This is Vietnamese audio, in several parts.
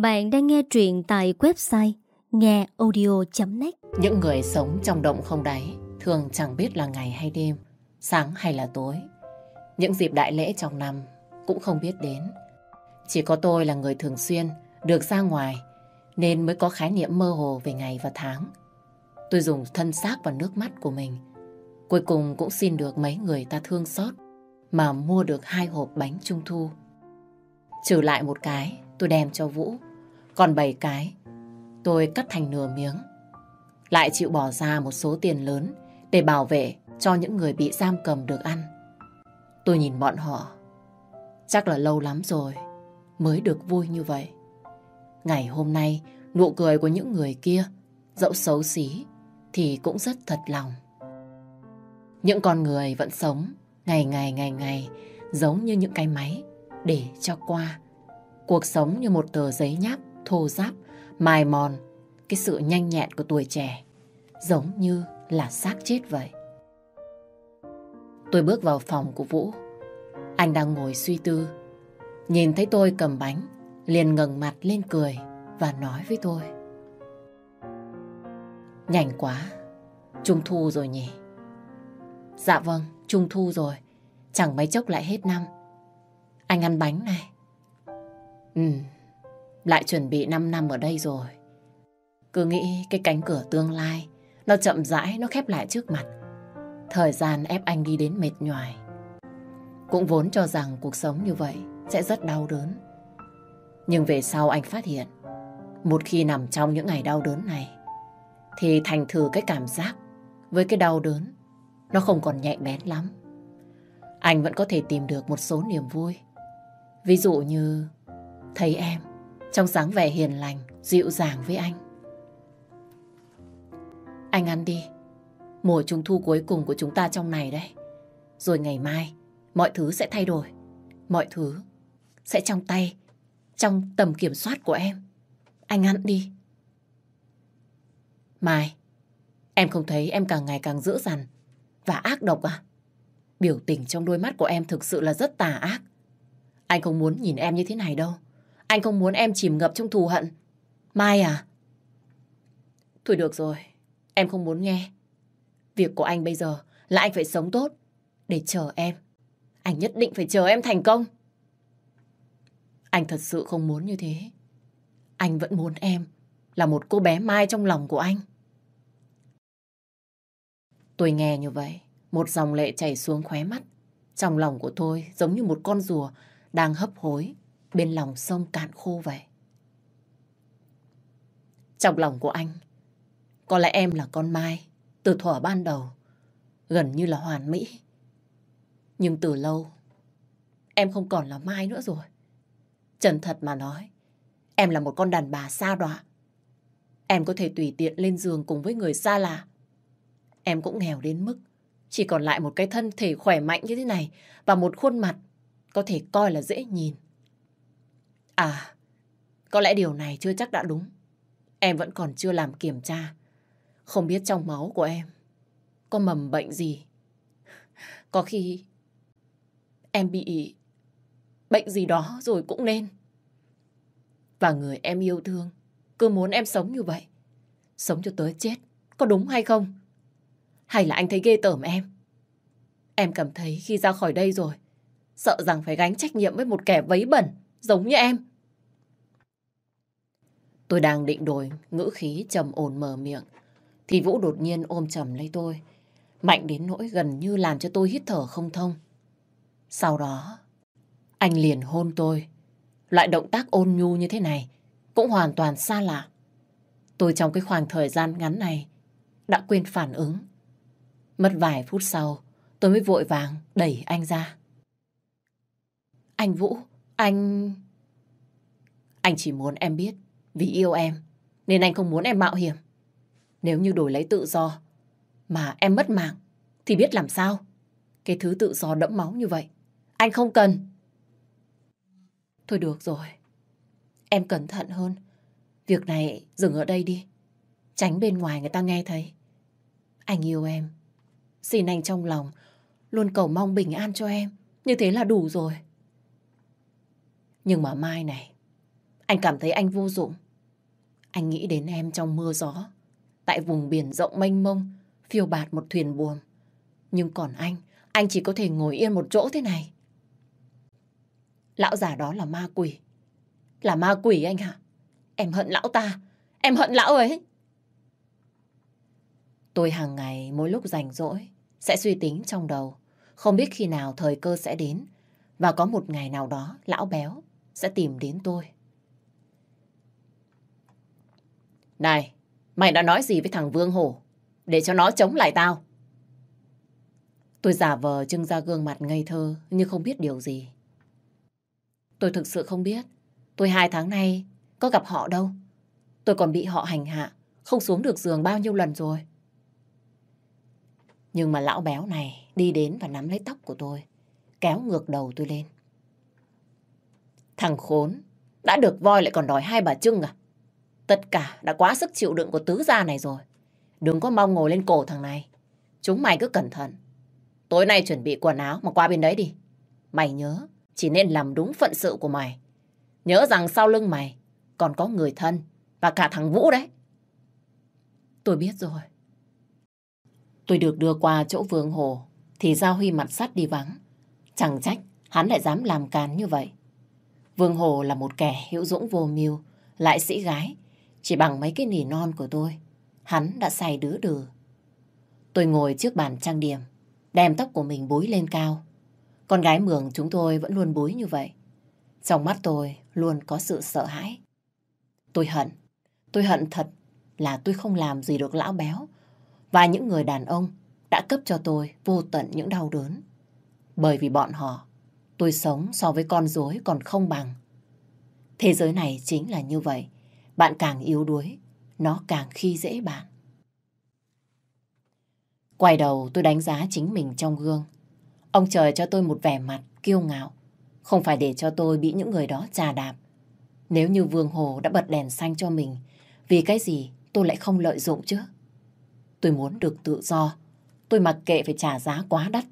Bạn đang nghe truyện tại website ngheaudio.net Những người sống trong động không đáy thường chẳng biết là ngày hay đêm, sáng hay là tối. Những dịp đại lễ trong năm cũng không biết đến. Chỉ có tôi là người thường xuyên được ra ngoài nên mới có khái niệm mơ hồ về ngày và tháng. Tôi dùng thân xác và nước mắt của mình. Cuối cùng cũng xin được mấy người ta thương xót mà mua được hai hộp bánh trung thu. Trừ lại một cái, tôi đem cho Vũ. Còn bảy cái, tôi cắt thành nửa miếng. Lại chịu bỏ ra một số tiền lớn để bảo vệ cho những người bị giam cầm được ăn. Tôi nhìn bọn họ, chắc là lâu lắm rồi mới được vui như vậy. Ngày hôm nay, nụ cười của những người kia, dẫu xấu xí, thì cũng rất thật lòng. Những con người vẫn sống ngày ngày ngày ngày giống như những cái máy để cho qua. Cuộc sống như một tờ giấy nháp thô ráp, mài mòn cái sự nhanh nhẹn của tuổi trẻ, giống như là xác chết vậy. Tôi bước vào phòng của Vũ. Anh đang ngồi suy tư. Nhìn thấy tôi cầm bánh, liền ngẩng mặt lên cười và nói với tôi. Nhanh quá, Trung thu rồi nhỉ? Dạ vâng, Trung thu rồi. Chẳng mấy chốc lại hết năm. Anh ăn bánh này. Ừ, lại chuẩn bị 5 năm ở đây rồi. Cứ nghĩ cái cánh cửa tương lai, nó chậm rãi, nó khép lại trước mặt. Thời gian ép anh đi đến mệt nhoài. Cũng vốn cho rằng cuộc sống như vậy sẽ rất đau đớn. Nhưng về sau anh phát hiện, một khi nằm trong những ngày đau đớn này, thì thành thử cái cảm giác với cái đau đớn, nó không còn nhạy bén lắm. Anh vẫn có thể tìm được một số niềm vui. Ví dụ như thấy em trong dáng vẻ hiền lành, dịu dàng với anh. Anh ăn đi. Mùa trung thu cuối cùng của chúng ta trong này đấy. Rồi ngày mai, mọi thứ sẽ thay đổi. Mọi thứ sẽ trong tay, trong tầm kiểm soát của em. Anh ăn đi. Mai, em không thấy em càng ngày càng dữ dằn và ác độc à? Biểu tình trong đôi mắt của em thực sự là rất tà ác. Anh không muốn nhìn em như thế này đâu. Anh không muốn em chìm ngập trong thù hận. Mai à? Thôi được rồi, em không muốn nghe. Việc của anh bây giờ là anh phải sống tốt để chờ em. Anh nhất định phải chờ em thành công. Anh thật sự không muốn như thế. Anh vẫn muốn em là một cô bé Mai trong lòng của anh. Tôi nghe như vậy, một dòng lệ chảy xuống khóe mắt. Trong lòng của tôi giống như một con rùa đang hấp hối bên lòng sông cạn khô vậy. Trong lòng của anh, có lẽ em là con Mai từ thuở ban đầu, gần như là hoàn mỹ. Nhưng từ lâu, em không còn là Mai nữa rồi. Chân thật mà nói, em là một con đàn bà xa đọa. Em có thể tùy tiện lên giường cùng với người xa lạ. Em cũng nghèo đến mức chỉ còn lại một cái thân thể khỏe mạnh như thế này và một khuôn mặt có thể coi là dễ nhìn. À, có lẽ điều này chưa chắc đã đúng. Em vẫn còn chưa làm kiểm tra. Không biết trong máu của em có mầm bệnh gì. Có khi em bị bệnh gì đó rồi cũng nên. Và người em yêu thương cứ muốn em sống như vậy. Sống cho tới chết. Có đúng hay không? Hay là anh thấy ghê tởm em? Em cảm thấy khi ra khỏi đây rồi, sợ rằng phải gánh trách nhiệm với một kẻ vấy bẩn, giống như em. Tôi đang định đổi ngữ khí trầm ổn mở miệng, thì Vũ đột nhiên ôm chầm lấy tôi, mạnh đến nỗi gần như làm cho tôi hít thở không thông. Sau đó, anh liền hôn tôi. Loại động tác ôn nhu như thế này cũng hoàn toàn xa lạ. Tôi trong cái khoảng thời gian ngắn này đã quên phản ứng. Mất vài phút sau, tôi mới vội vàng đẩy anh ra. Anh Vũ, anh... Anh chỉ muốn em biết, vì yêu em, nên anh không muốn em mạo hiểm. Nếu như đổi lấy tự do, mà em mất mạng, thì biết làm sao? Cái thứ tự do đẫm máu như vậy, anh không cần. Thôi được rồi, em cẩn thận hơn. Việc này dừng ở đây đi, tránh bên ngoài người ta nghe thấy. Anh yêu em, xin anh trong lòng, luôn cầu mong bình an cho em, như thế là đủ rồi. Nhưng mà mai này, Anh cảm thấy anh vô dụng. Anh nghĩ đến em trong mưa gió. Tại vùng biển rộng mênh mông, phiêu bạt một thuyền buồm. Nhưng còn anh, anh chỉ có thể ngồi yên một chỗ thế này. Lão già đó là ma quỷ. Là ma quỷ anh hả? Em hận lão ta. Em hận lão ấy. Tôi hàng ngày mỗi lúc rảnh rỗi sẽ suy tính trong đầu. Không biết khi nào thời cơ sẽ đến. Và có một ngày nào đó lão béo sẽ tìm đến tôi. Này, mày đã nói gì với thằng Vương Hổ? Để cho nó chống lại tao. Tôi giả vờ trưng ra gương mặt ngây thơ như không biết điều gì. Tôi thực sự không biết. Tôi hai tháng nay có gặp họ đâu. Tôi còn bị họ hành hạ, không xuống được giường bao nhiêu lần rồi. Nhưng mà lão béo này đi đến và nắm lấy tóc của tôi, kéo ngược đầu tôi lên. Thằng khốn, đã được voi lại còn đòi hai bà trưng à? Tất cả đã quá sức chịu đựng của tứ gia này rồi. Đừng có mong ngồi lên cổ thằng này. Chúng mày cứ cẩn thận. Tối nay chuẩn bị quần áo mà qua bên đấy đi. Mày nhớ, chỉ nên làm đúng phận sự của mày. Nhớ rằng sau lưng mày còn có người thân và cả thằng Vũ đấy. Tôi biết rồi. Tôi được đưa qua chỗ Vương Hồ thì Giao Huy mặt sắt đi vắng. Chẳng trách hắn lại dám làm càn như vậy. Vương Hồ là một kẻ hữu dũng vô mưu, lại sĩ gái. Chỉ bằng mấy cái nỉ non của tôi, hắn đã say đứa đừ. Tôi ngồi trước bàn trang điểm, đem tóc của mình búi lên cao. Con gái mường chúng tôi vẫn luôn búi như vậy. Trong mắt tôi luôn có sự sợ hãi. Tôi hận, tôi hận thật là tôi không làm gì được lão béo và những người đàn ông đã cấp cho tôi vô tận những đau đớn. Bởi vì bọn họ, tôi sống so với con rối còn không bằng. Thế giới này chính là như vậy. Bạn càng yếu đuối, nó càng khi dễ bạn. Quay đầu tôi đánh giá chính mình trong gương. Ông trời cho tôi một vẻ mặt kiêu ngạo, không phải để cho tôi bị những người đó trà đạp. Nếu như Vương Hồ đã bật đèn xanh cho mình, vì cái gì tôi lại không lợi dụng chứ? Tôi muốn được tự do, tôi mặc kệ phải trả giá quá đắt.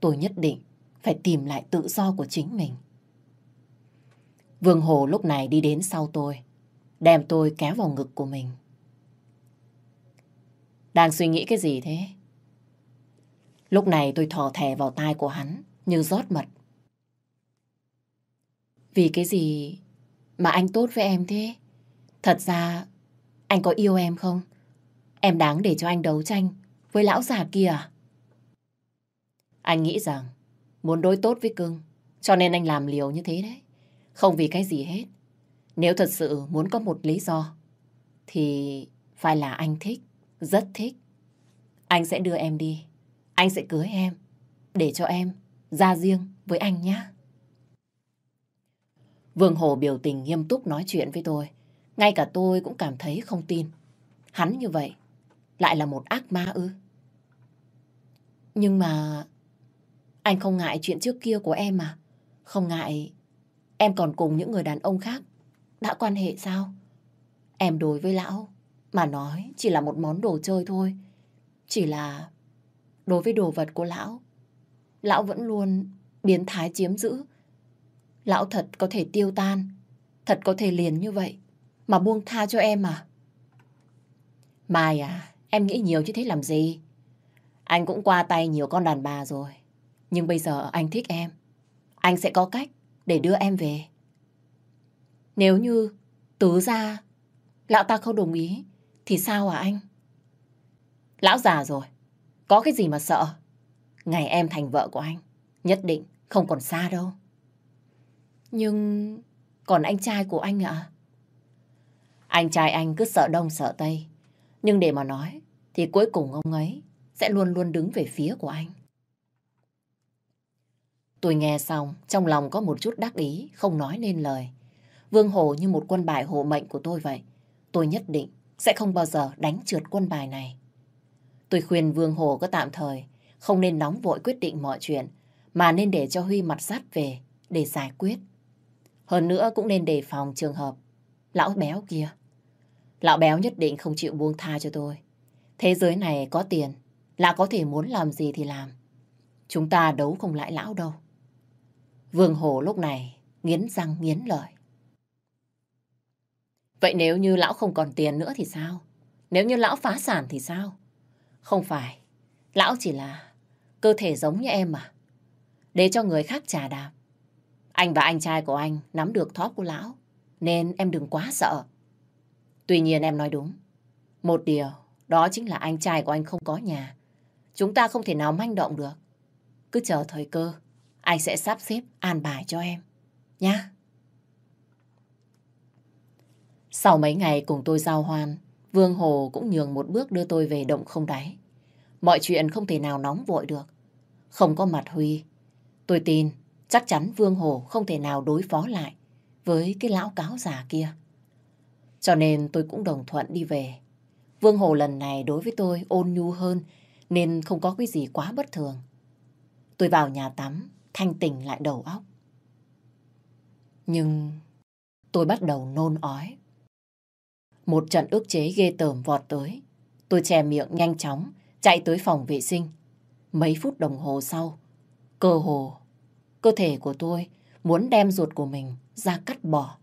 Tôi nhất định phải tìm lại tự do của chính mình. Vương Hồ lúc này đi đến sau tôi, đem tôi kéo vào ngực của mình. Đang suy nghĩ cái gì thế? Lúc này tôi thò thẻ vào tai của hắn như rót mật. Vì cái gì mà anh tốt với em thế? Thật ra anh có yêu em không? Em đáng để cho anh đấu tranh với lão già kia à? Anh nghĩ rằng muốn đối tốt với cưng cho nên anh làm liều như thế đấy. Không vì cái gì hết. Nếu thật sự muốn có một lý do thì phải là anh thích, rất thích. Anh sẽ đưa em đi. Anh sẽ cưới em để cho em ra riêng với anh nhé. Vương Hồ biểu tình nghiêm túc nói chuyện với tôi. Ngay cả tôi cũng cảm thấy không tin. Hắn như vậy, lại là một ác ma ư? Nhưng mà anh không ngại chuyện trước kia của em à? Không ngại em còn cùng những người đàn ông khác đã quan hệ sao? Em đối với lão mà nói chỉ là một món đồ chơi thôi. Chỉ là đối với đồ vật của lão, lão vẫn luôn biến thái chiếm giữ. Lão thật có thể tiêu tan, thật có thể liền như vậy, mà buông tha cho em à? Mai à, em nghĩ nhiều chứ thế làm gì? Anh cũng qua tay nhiều con đàn bà rồi. Nhưng bây giờ anh thích em. Anh sẽ có cách để đưa em về. Nếu như tứ ra lão ta không đồng ý, thì sao à anh? Lão già rồi. Có cái gì mà sợ? Ngày em thành vợ của anh, nhất định không còn xa đâu. Nhưng còn anh trai của anh ạ? Anh trai anh cứ sợ đông sợ tây. Nhưng để mà nói, thì cuối cùng ông ấy sẽ luôn luôn đứng về phía của anh. Tôi nghe xong, trong lòng có một chút đắc ý, không nói nên lời. Vương Hồ như một quân bài hộ mệnh của tôi vậy. Tôi nhất định sẽ không bao giờ đánh trượt quân bài này. Tôi khuyên Vương Hồ có tạm thời, không nên nóng vội quyết định mọi chuyện, mà nên để cho Huy mặt sát về để giải quyết. Hơn nữa cũng nên đề phòng trường hợp lão béo kia. Lão béo nhất định không chịu buông tha cho tôi. Thế giới này có tiền là có thể muốn làm gì thì làm. Chúng ta đấu không lại lão đâu. Vương Hồ lúc này nghiến răng nghiến lợi. Vậy nếu như lão không còn tiền nữa thì sao? Nếu như lão phá sản thì sao? Không phải, lão chỉ là cơ thể giống như em mà. Để cho người khác trả đạp. Anh và anh trai của anh nắm được thóp của lão, nên em đừng quá sợ. Tuy nhiên em nói đúng. Một điều, đó chính là anh trai của anh không có nhà. Chúng ta không thể nào manh động được. Cứ chờ thời cơ, anh sẽ sắp xếp an bài cho em. Nhá. Sau mấy ngày cùng tôi giao hoan, Vương Hồ cũng nhường một bước đưa tôi về động không đáy. Mọi chuyện không thể nào nóng vội được. Không có mặt Huy. Tôi tin chắc chắn Vương Hồ không thể nào đối phó lại với cái lão cáo già kia. Cho nên tôi cũng đồng thuận đi về. Vương Hồ lần này đối với tôi ôn nhu hơn nên không có cái gì quá bất thường. Tôi vào nhà tắm, thanh tỉnh lại đầu óc. Nhưng tôi bắt đầu nôn ói. Một trận ức chế ghê tởm vọt tới. Tôi che miệng nhanh chóng, chạy tới phòng vệ sinh. Mấy phút đồng hồ sau, cơ hồ, cơ thể của tôi muốn đem ruột của mình ra cắt bỏ.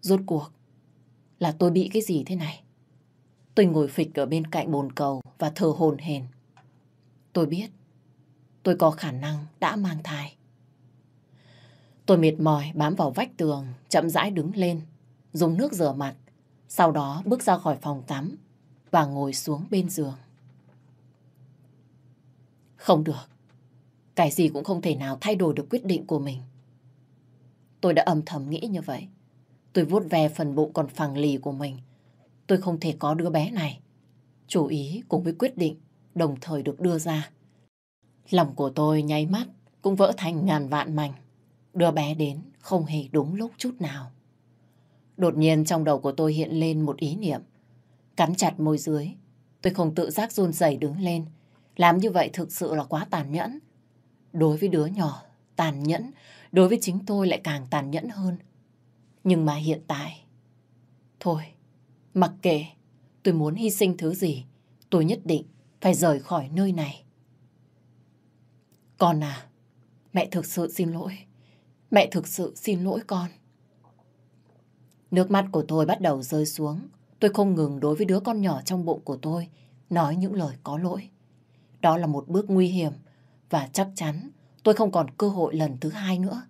Rốt cuộc là tôi bị cái gì thế này? Tôi ngồi phịch ở bên cạnh bồn cầu và thở hồn hền. Tôi biết tôi có khả năng đã mang thai. Tôi mệt mỏi bám vào vách tường, chậm rãi đứng lên, dùng nước rửa mặt, sau đó bước ra khỏi phòng tắm và ngồi xuống bên giường. Không được. Cái gì cũng không thể nào thay đổi được quyết định của mình. Tôi đã âm thầm nghĩ như vậy. Tôi vuốt ve phần bụng còn phẳng lì của mình. Tôi không thể có đứa bé này. Chủ ý cùng với quyết định đồng thời được đưa ra. Lòng của tôi nháy mắt cũng vỡ thành ngàn vạn mảnh. Đứa bé đến không hề đúng lúc chút nào. Đột nhiên trong đầu của tôi hiện lên một ý niệm. Cắn chặt môi dưới. Tôi không tự giác run rẩy đứng lên. Làm như vậy thực sự là quá tàn nhẫn. Đối với đứa nhỏ, tàn nhẫn. Đối với chính tôi lại càng tàn nhẫn hơn. Nhưng mà hiện tại... Thôi, mặc kệ. Tôi muốn hy sinh thứ gì. Tôi nhất định phải rời khỏi nơi này. Con à, mẹ thực sự xin lỗi. Mẹ thực sự xin lỗi con. Nước mắt của tôi bắt đầu rơi xuống. Tôi không ngừng đối với đứa con nhỏ trong bụng của tôi nói những lời có lỗi. Đó là một bước nguy hiểm và chắc chắn tôi không còn cơ hội lần thứ hai nữa.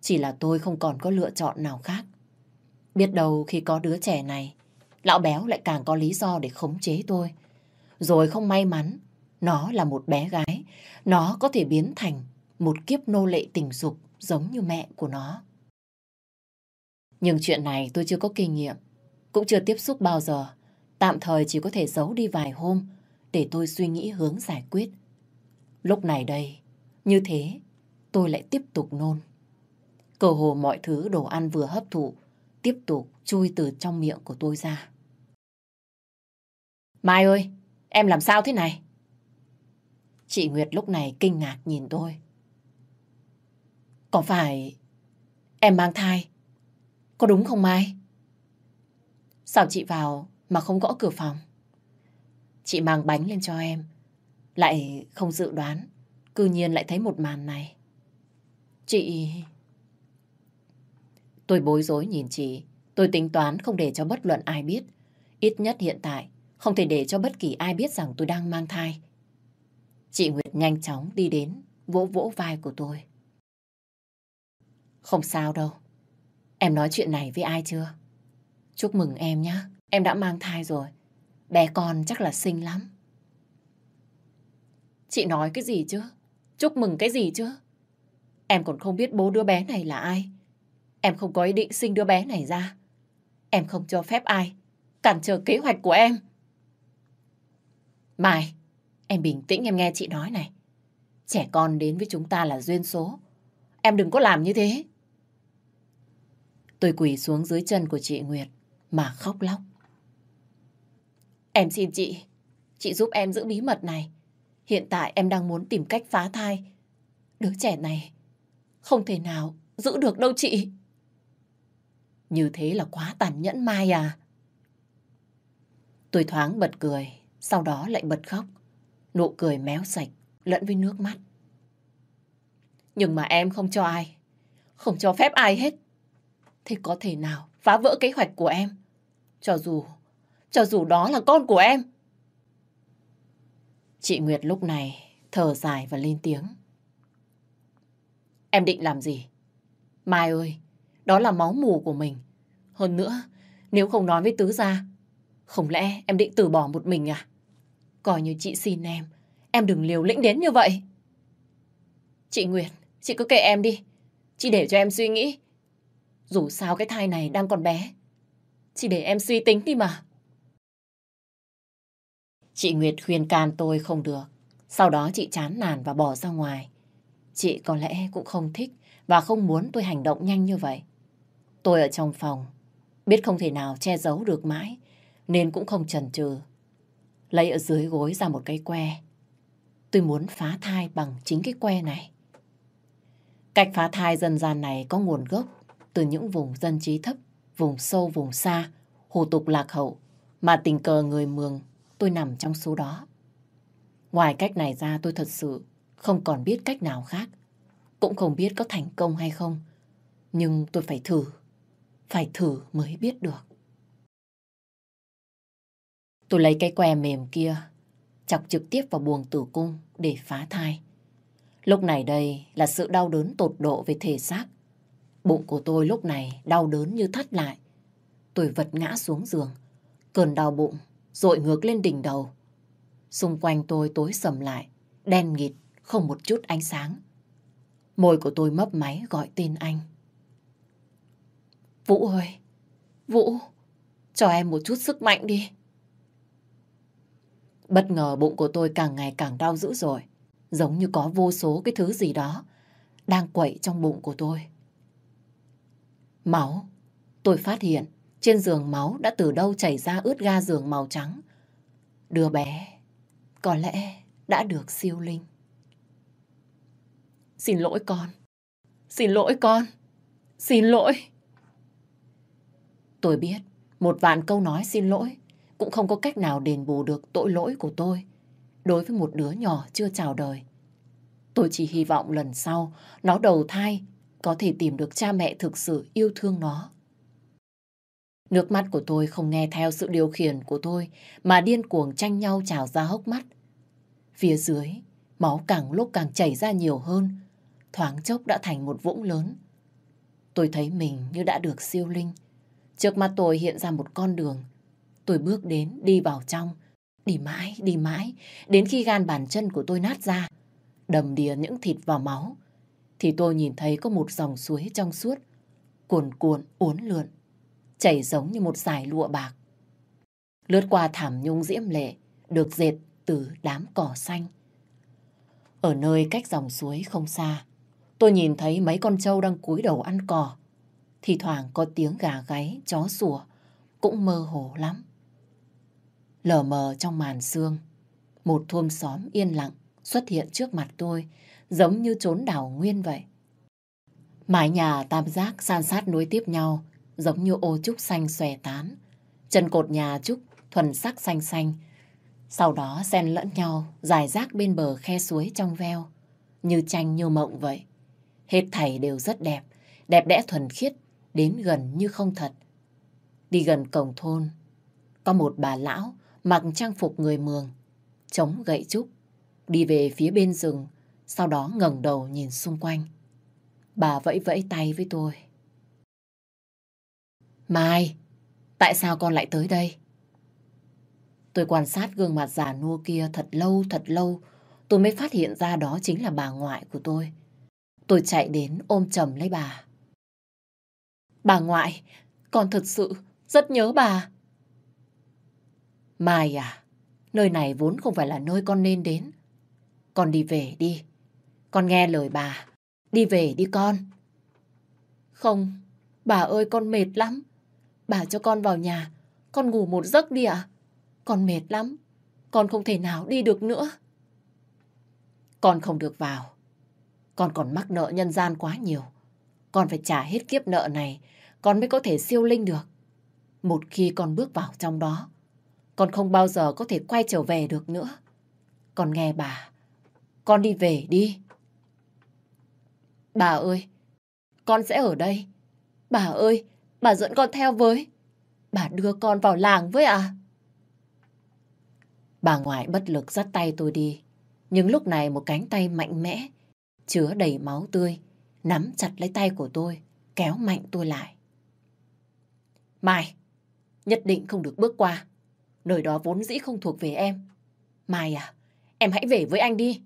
Chỉ là tôi không còn có lựa chọn nào khác. Biết đâu khi có đứa trẻ này, lão béo lại càng có lý do để khống chế tôi. Rồi không may mắn, nó là một bé gái, nó có thể biến thành một kiếp nô lệ tình dục giống như mẹ của nó. Nhưng chuyện này tôi chưa có kinh nghiệm, cũng chưa tiếp xúc bao giờ. Tạm thời chỉ có thể giấu đi vài hôm để tôi suy nghĩ hướng giải quyết. Lúc này đây, như thế, tôi lại tiếp tục nôn. cờ hồ mọi thứ đồ ăn vừa hấp thụ, tiếp tục chui từ trong miệng của tôi ra. Mai ơi, em làm sao thế này? Chị Nguyệt lúc này kinh ngạc nhìn tôi. Có phải em mang thai? Có đúng không Mai? Sao chị vào mà không gõ cửa phòng? Chị mang bánh lên cho em. Lại không dự đoán. Cư nhiên lại thấy một màn này. Chị... Tôi bối rối nhìn chị. Tôi tính toán không để cho bất luận ai biết. Ít nhất hiện tại, không thể để cho bất kỳ ai biết rằng tôi đang mang thai. Chị Nguyệt nhanh chóng đi đến, vỗ vỗ vai của tôi. Không sao đâu. Em nói chuyện này với ai chưa? Chúc mừng em nhé. Em đã mang thai rồi. Bé con chắc là xinh lắm. Chị nói cái gì chứ? Chúc mừng cái gì chứ? Em còn không biết bố đứa bé này là ai. Em không có ý định sinh đứa bé này ra. Em không cho phép ai cản trở kế hoạch của em. Mai, em bình tĩnh em nghe chị nói này. Trẻ con đến với chúng ta là duyên số. Em đừng có làm như thế. Tôi quỳ xuống dưới chân của chị Nguyệt mà khóc lóc. Em xin chị, chị giúp em giữ bí mật này. Hiện tại em đang muốn tìm cách phá thai. Đứa trẻ này không thể nào giữ được đâu chị. Như thế là quá tàn nhẫn Mai à. Tôi thoáng bật cười, sau đó lại bật khóc. Nụ cười méo sạch, lẫn với nước mắt. Nhưng mà em không cho ai, không cho phép ai hết. Thế có thể nào phá vỡ kế hoạch của em. Cho dù, cho dù đó là con của em. Chị Nguyệt lúc này thở dài và lên tiếng. Em định làm gì? Mai ơi, đó là máu mù của mình. Hơn nữa, nếu không nói với Tứ gia, không lẽ em định từ bỏ một mình à? Coi như chị xin em, em đừng liều lĩnh đến như vậy. Chị Nguyệt, chị cứ kệ em đi. Chị để cho em suy nghĩ. Dù sao cái thai này đang còn bé. Chị để em suy tính đi mà. Chị Nguyệt khuyên can tôi không được. Sau đó chị chán nản và bỏ ra ngoài. Chị có lẽ cũng không thích và không muốn tôi hành động nhanh như vậy. Tôi ở trong phòng, biết không thể nào che giấu được mãi, nên cũng không chần chừ. Lấy ở dưới gối ra một cái que. Tôi muốn phá thai bằng chính cái que này. Cách phá thai dân gian này có nguồn gốc từ những vùng dân trí thấp, vùng sâu, vùng xa, hủ tục lạc hậu, mà tình cờ người Mường tôi nằm trong số đó. Ngoài cách này ra tôi thật sự không còn biết cách nào khác. Cũng không biết có thành công hay không. Nhưng tôi phải thử. Phải thử mới biết được. Tôi lấy cái que mềm kia, chọc trực tiếp vào buồng tử cung để phá thai. Lúc này đây là sự đau đớn tột độ về thể xác. Bụng của tôi lúc này đau đớn như thắt lại. Tôi vật ngã xuống giường. Cơn đau bụng dội ngược lên đỉnh đầu. Xung quanh tôi tối sầm lại, đen nghịt, không một chút ánh sáng. Môi của tôi mấp máy gọi tên anh. Vũ ơi, Vũ, cho em một chút sức mạnh đi. Bất ngờ bụng của tôi càng ngày càng đau dữ rồi, giống như có vô số cái thứ gì đó đang quậy trong bụng của tôi. Máu, tôi phát hiện trên giường máu đã từ đâu chảy ra ướt ga giường màu trắng. Đứa bé có lẽ đã được siêu linh. Xin lỗi con. Xin lỗi con. Xin lỗi. Tôi biết một vạn câu nói xin lỗi cũng không có cách nào đền bù được tội lỗi của tôi đối với một đứa nhỏ chưa chào đời. Tôi chỉ hy vọng lần sau nó đầu thai có thể tìm được cha mẹ thực sự yêu thương nó. Nước mắt của tôi không nghe theo sự điều khiển của tôi mà điên cuồng tranh nhau trào ra hốc mắt. Phía dưới, máu càng lúc càng chảy ra nhiều hơn, thoáng chốc đã thành một vũng lớn. Tôi thấy mình như đã được siêu linh. Trước mắt tôi hiện ra một con đường. Tôi bước đến, đi vào trong, đi mãi, đi mãi, đến khi gan bàn chân của tôi nát ra, đầm đìa những thịt vào máu, thì tôi nhìn thấy có một dòng suối trong suốt, cuồn cuộn, uốn lượn chảy giống như một dải lụa bạc. Lướt qua thảm nhung diễm lệ, được dệt từ đám cỏ xanh. Ở nơi cách dòng suối không xa, tôi nhìn thấy mấy con trâu đang cúi đầu ăn cỏ. Thì thoảng có tiếng gà gáy, chó sủa, cũng mơ hồ lắm. Lờ mờ trong màn sương, một thôn xóm yên lặng xuất hiện trước mặt tôi, giống như trốn đảo nguyên vậy. Mái nhà tam giác san sát nối tiếp nhau, giống như ô trúc xanh xòe tán. Chân cột nhà trúc thuần sắc xanh xanh. Sau đó xen lẫn nhau, dài rác bên bờ khe suối trong veo. Như tranh như mộng vậy. Hết thảy đều rất đẹp, đẹp đẽ thuần khiết, đến gần như không thật. Đi gần cổng thôn, có một bà lão mặc trang phục người mường, chống gậy trúc, đi về phía bên rừng, sau đó ngẩng đầu nhìn xung quanh. Bà vẫy vẫy tay với tôi. Mai, tại sao con lại tới đây? Tôi quan sát gương mặt già nua kia thật lâu thật lâu, tôi mới phát hiện ra đó chính là bà ngoại của tôi. Tôi chạy đến ôm chầm lấy bà. Bà ngoại, con thật sự rất nhớ bà. Mai à, nơi này vốn không phải là nơi con nên đến. Con đi về đi. Con nghe lời bà. Đi về đi con. Không, bà ơi con mệt lắm. Bà cho con vào nhà, con ngủ một giấc đi ạ. Con mệt lắm, con không thể nào đi được nữa. Con không được vào. Con còn mắc nợ nhân gian quá nhiều. Con phải trả hết kiếp nợ này, con mới có thể siêu linh được. Một khi con bước vào trong đó, con không bao giờ có thể quay trở về được nữa. Con nghe bà, con đi về đi. Bà ơi, con sẽ ở đây. Bà ơi, Bà dẫn con theo với. Bà đưa con vào làng với à? Bà ngoại bất lực dắt tay tôi đi. Nhưng lúc này một cánh tay mạnh mẽ, chứa đầy máu tươi, nắm chặt lấy tay của tôi, kéo mạnh tôi lại. Mai, nhất định không được bước qua. Nơi đó vốn dĩ không thuộc về em. Mai à, em hãy về với anh đi.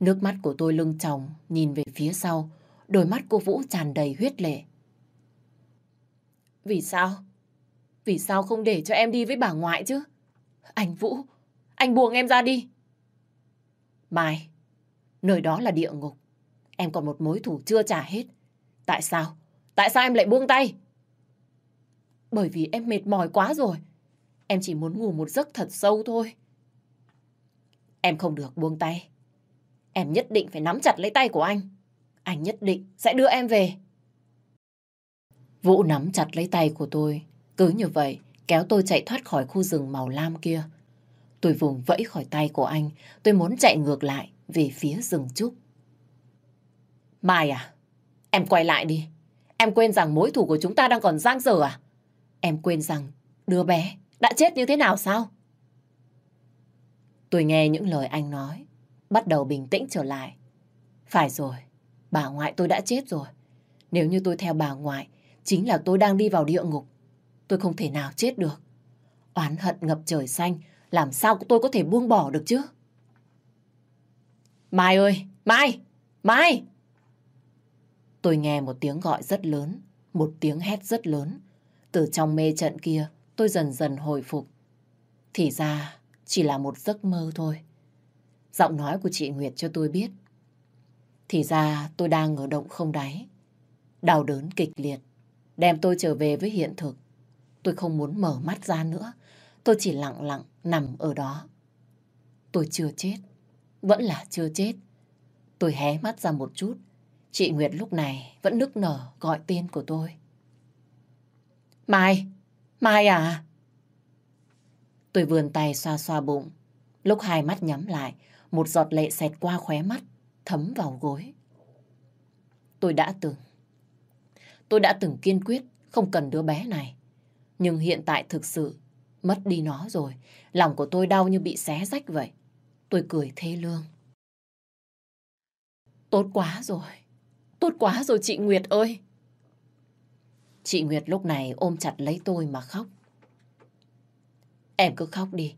Nước mắt của tôi lưng tròng, nhìn về phía sau, đôi mắt cô Vũ tràn đầy huyết lệ. Vì sao? Vì sao không để cho em đi với bà ngoại chứ? Anh Vũ, anh buông em ra đi. Mai, nơi đó là địa ngục. Em còn một mối thủ chưa trả hết. Tại sao? Tại sao em lại buông tay? Bởi vì em mệt mỏi quá rồi. Em chỉ muốn ngủ một giấc thật sâu thôi. Em không được buông tay. Em nhất định phải nắm chặt lấy tay của anh. Anh nhất định sẽ đưa em về. Vũ nắm chặt lấy tay của tôi. Cứ như vậy, kéo tôi chạy thoát khỏi khu rừng màu lam kia. Tôi vùng vẫy khỏi tay của anh. Tôi muốn chạy ngược lại về phía rừng trúc. Mai à, em quay lại đi. Em quên rằng mối thủ của chúng ta đang còn giang dở à? Em quên rằng đứa bé đã chết như thế nào sao? Tôi nghe những lời anh nói, bắt đầu bình tĩnh trở lại. Phải rồi, bà ngoại tôi đã chết rồi. Nếu như tôi theo bà ngoại, chính là tôi đang đi vào địa ngục. Tôi không thể nào chết được. Oán hận ngập trời xanh, làm sao tôi có thể buông bỏ được chứ? Mai ơi! Mai! Mai! Tôi nghe một tiếng gọi rất lớn, một tiếng hét rất lớn. Từ trong mê trận kia, tôi dần dần hồi phục. Thì ra, chỉ là một giấc mơ thôi. Giọng nói của chị Nguyệt cho tôi biết. Thì ra tôi đang ở động không đáy. Đau đớn kịch liệt. Đem tôi trở về với hiện thực. Tôi không muốn mở mắt ra nữa. Tôi chỉ lặng lặng nằm ở đó. Tôi chưa chết. Vẫn là chưa chết. Tôi hé mắt ra một chút. Chị Nguyệt lúc này vẫn nức nở gọi tên của tôi. Mai! Mai à! Tôi vươn tay xoa xoa bụng. Lúc hai mắt nhắm lại, một giọt lệ xẹt qua khóe mắt, thấm vào gối. Tôi đã từng. Tôi đã từng kiên quyết không cần đứa bé này. Nhưng hiện tại thực sự mất đi nó rồi. Lòng của tôi đau như bị xé rách vậy. Tôi cười thê lương. Tốt quá rồi. Tốt quá rồi chị Nguyệt ơi. Chị Nguyệt lúc này ôm chặt lấy tôi mà khóc. Em cứ khóc đi.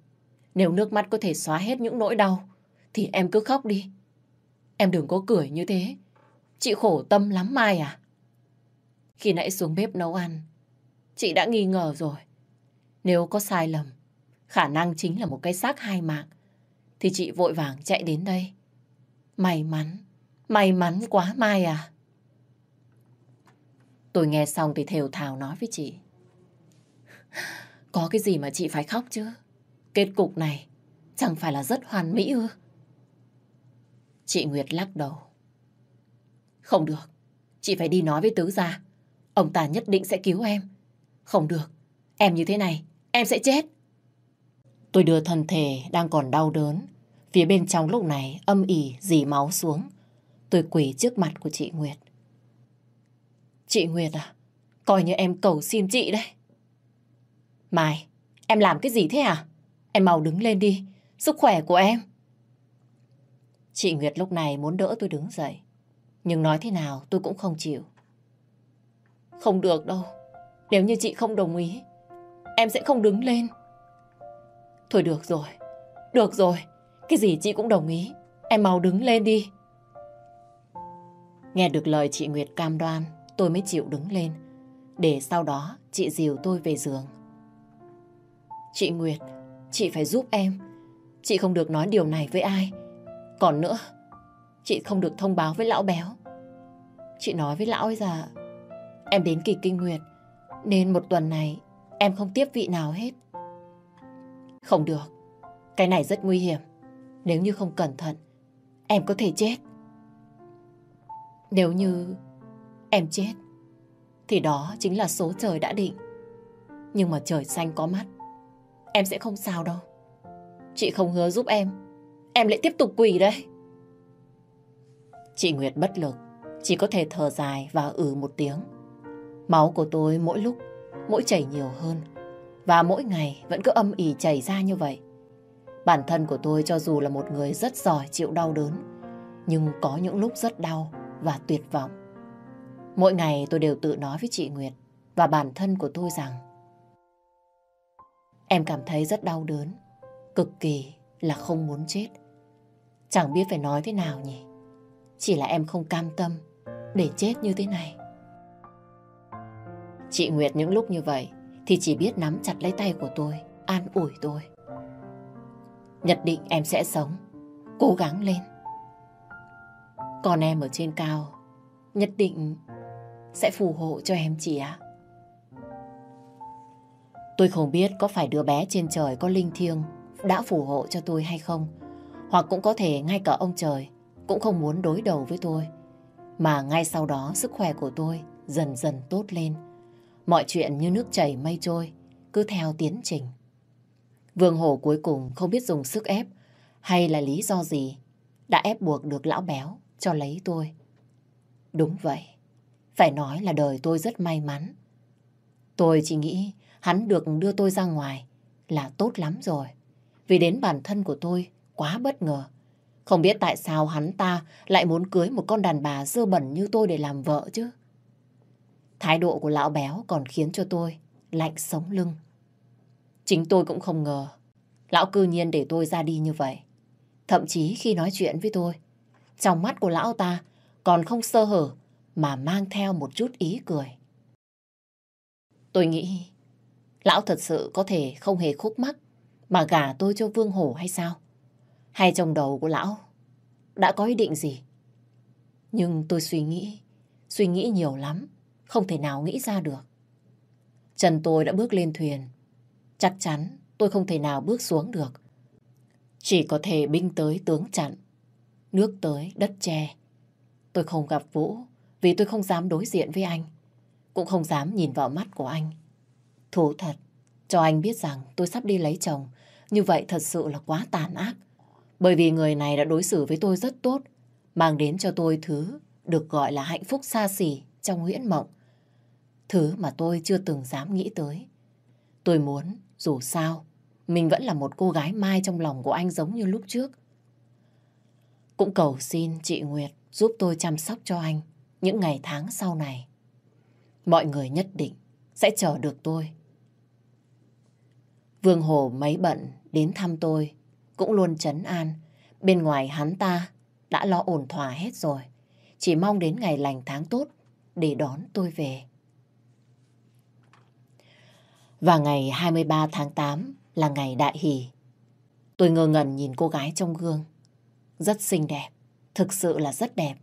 Nếu nước mắt có thể xóa hết những nỗi đau, thì em cứ khóc đi. Em đừng có cười như thế. Chị khổ tâm lắm Mai à. Khi nãy xuống bếp nấu ăn, chị đã nghi ngờ rồi. Nếu có sai lầm, khả năng chính là một cái xác hai mạng, thì chị vội vàng chạy đến đây. May mắn, may mắn quá Mai à. Tôi nghe xong thì thều thào nói với chị. Có cái gì mà chị phải khóc chứ? Kết cục này chẳng phải là rất hoàn mỹ ư? Chị Nguyệt lắc đầu. Không được, chị phải đi nói với tứ gia. Ông ta nhất định sẽ cứu em. Không được, em như thế này, em sẽ chết. Tôi đưa thân thể đang còn đau đớn. Phía bên trong lúc này âm ỉ dì máu xuống. Tôi quỳ trước mặt của chị Nguyệt. Chị Nguyệt à, coi như em cầu xin chị đấy. Mai, em làm cái gì thế à? Em mau đứng lên đi, sức khỏe của em. Chị Nguyệt lúc này muốn đỡ tôi đứng dậy. Nhưng nói thế nào tôi cũng không chịu. Không được đâu. Nếu như chị không đồng ý, em sẽ không đứng lên. Thôi được rồi, được rồi. Cái gì chị cũng đồng ý. Em mau đứng lên đi. Nghe được lời chị Nguyệt cam đoan, tôi mới chịu đứng lên. Để sau đó chị dìu tôi về giường. Chị Nguyệt, chị phải giúp em. Chị không được nói điều này với ai. Còn nữa, chị không được thông báo với lão béo. Chị nói với lão ấy là em đến kỳ kinh nguyệt, nên một tuần này em không tiếp vị nào hết. Không được, cái này rất nguy hiểm. Nếu như không cẩn thận, em có thể chết. Nếu như em chết, thì đó chính là số trời đã định. Nhưng mà trời xanh có mắt, em sẽ không sao đâu. Chị không hứa giúp em, em lại tiếp tục quỳ đấy. Chị Nguyệt bất lực, chỉ có thể thở dài và ừ một tiếng. Máu của tôi mỗi lúc, mỗi chảy nhiều hơn. Và mỗi ngày vẫn cứ âm ỉ chảy ra như vậy. Bản thân của tôi cho dù là một người rất giỏi chịu đau đớn, nhưng có những lúc rất đau và tuyệt vọng. Mỗi ngày tôi đều tự nói với chị Nguyệt và bản thân của tôi rằng Em cảm thấy rất đau đớn, cực kỳ là không muốn chết. Chẳng biết phải nói thế nào nhỉ. Chỉ là em không cam tâm để chết như thế này. Chị Nguyệt những lúc như vậy thì chỉ biết nắm chặt lấy tay của tôi, an ủi tôi. Nhất định em sẽ sống, cố gắng lên. Còn em ở trên cao, nhất định sẽ phù hộ cho em chị ạ. Tôi không biết có phải đứa bé trên trời có linh thiêng đã phù hộ cho tôi hay không. Hoặc cũng có thể ngay cả ông trời cũng không muốn đối đầu với tôi. Mà ngay sau đó sức khỏe của tôi dần dần tốt lên. Mọi chuyện như nước chảy mây trôi, cứ theo tiến trình. Vương Hổ cuối cùng không biết dùng sức ép hay là lý do gì đã ép buộc được lão béo cho lấy tôi. Đúng vậy, phải nói là đời tôi rất may mắn. Tôi chỉ nghĩ hắn được đưa tôi ra ngoài là tốt lắm rồi. Vì đến bản thân của tôi quá bất ngờ. Không biết tại sao hắn ta lại muốn cưới một con đàn bà dơ bẩn như tôi để làm vợ chứ. Thái độ của lão béo còn khiến cho tôi lạnh sống lưng. Chính tôi cũng không ngờ lão cư nhiên để tôi ra đi như vậy. Thậm chí khi nói chuyện với tôi, trong mắt của lão ta còn không sơ hở mà mang theo một chút ý cười. Tôi nghĩ lão thật sự có thể không hề khúc mắc mà gả tôi cho Vương Hổ hay sao? Hay trong đầu của lão đã có ý định gì? Nhưng tôi suy nghĩ, suy nghĩ nhiều lắm, không thể nào nghĩ ra được. Trần tôi đã bước lên thuyền, chắc chắn tôi không thể nào bước xuống được. Chỉ có thể binh tới tướng chặn, nước tới đất che. Tôi không gặp Vũ vì tôi không dám đối diện với anh, cũng không dám nhìn vào mắt của anh. Thú thật, cho anh biết rằng tôi sắp đi lấy chồng, như vậy thật sự là quá tàn ác. Bởi vì người này đã đối xử với tôi rất tốt, mang đến cho tôi thứ được gọi là hạnh phúc xa xỉ trong huyễn mộng. Thứ mà tôi chưa từng dám nghĩ tới. Tôi muốn, dù sao, mình vẫn là một cô gái mai trong lòng của anh giống như lúc trước. Cũng cầu xin chị Nguyệt giúp tôi chăm sóc cho anh những ngày tháng sau này. Mọi người nhất định sẽ chờ được tôi. Vương Hồ mấy bận đến thăm tôi, cũng luôn chấn an. Bên ngoài hắn ta đã lo ổn thỏa hết rồi. Chỉ mong đến ngày lành tháng tốt để đón tôi về. Và ngày 23 tháng 8 là ngày đại hỷ. Tôi ngơ ngẩn nhìn cô gái trong gương. Rất xinh đẹp, thực sự là rất đẹp.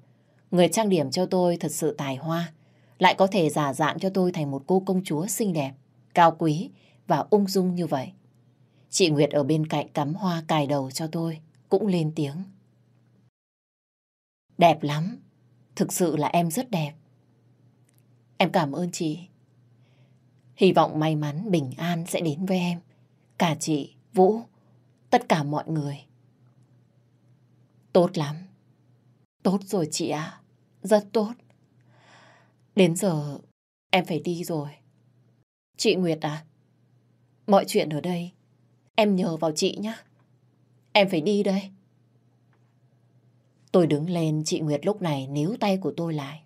Người trang điểm cho tôi thật sự tài hoa, lại có thể giả dạng cho tôi thành một cô công chúa xinh đẹp, cao quý và ung dung như vậy. Chị Nguyệt ở bên cạnh cắm hoa cài đầu cho tôi, cũng lên tiếng. Đẹp lắm, thực sự là em rất đẹp. Em cảm ơn chị. Hy vọng may mắn, bình an sẽ đến với em. Cả chị, Vũ, tất cả mọi người. Tốt lắm. Tốt rồi chị ạ. Rất tốt. Đến giờ em phải đi rồi. Chị Nguyệt à, mọi chuyện ở đây em nhờ vào chị nhé. Em phải đi đây. Tôi đứng lên, chị Nguyệt lúc này níu tay của tôi lại.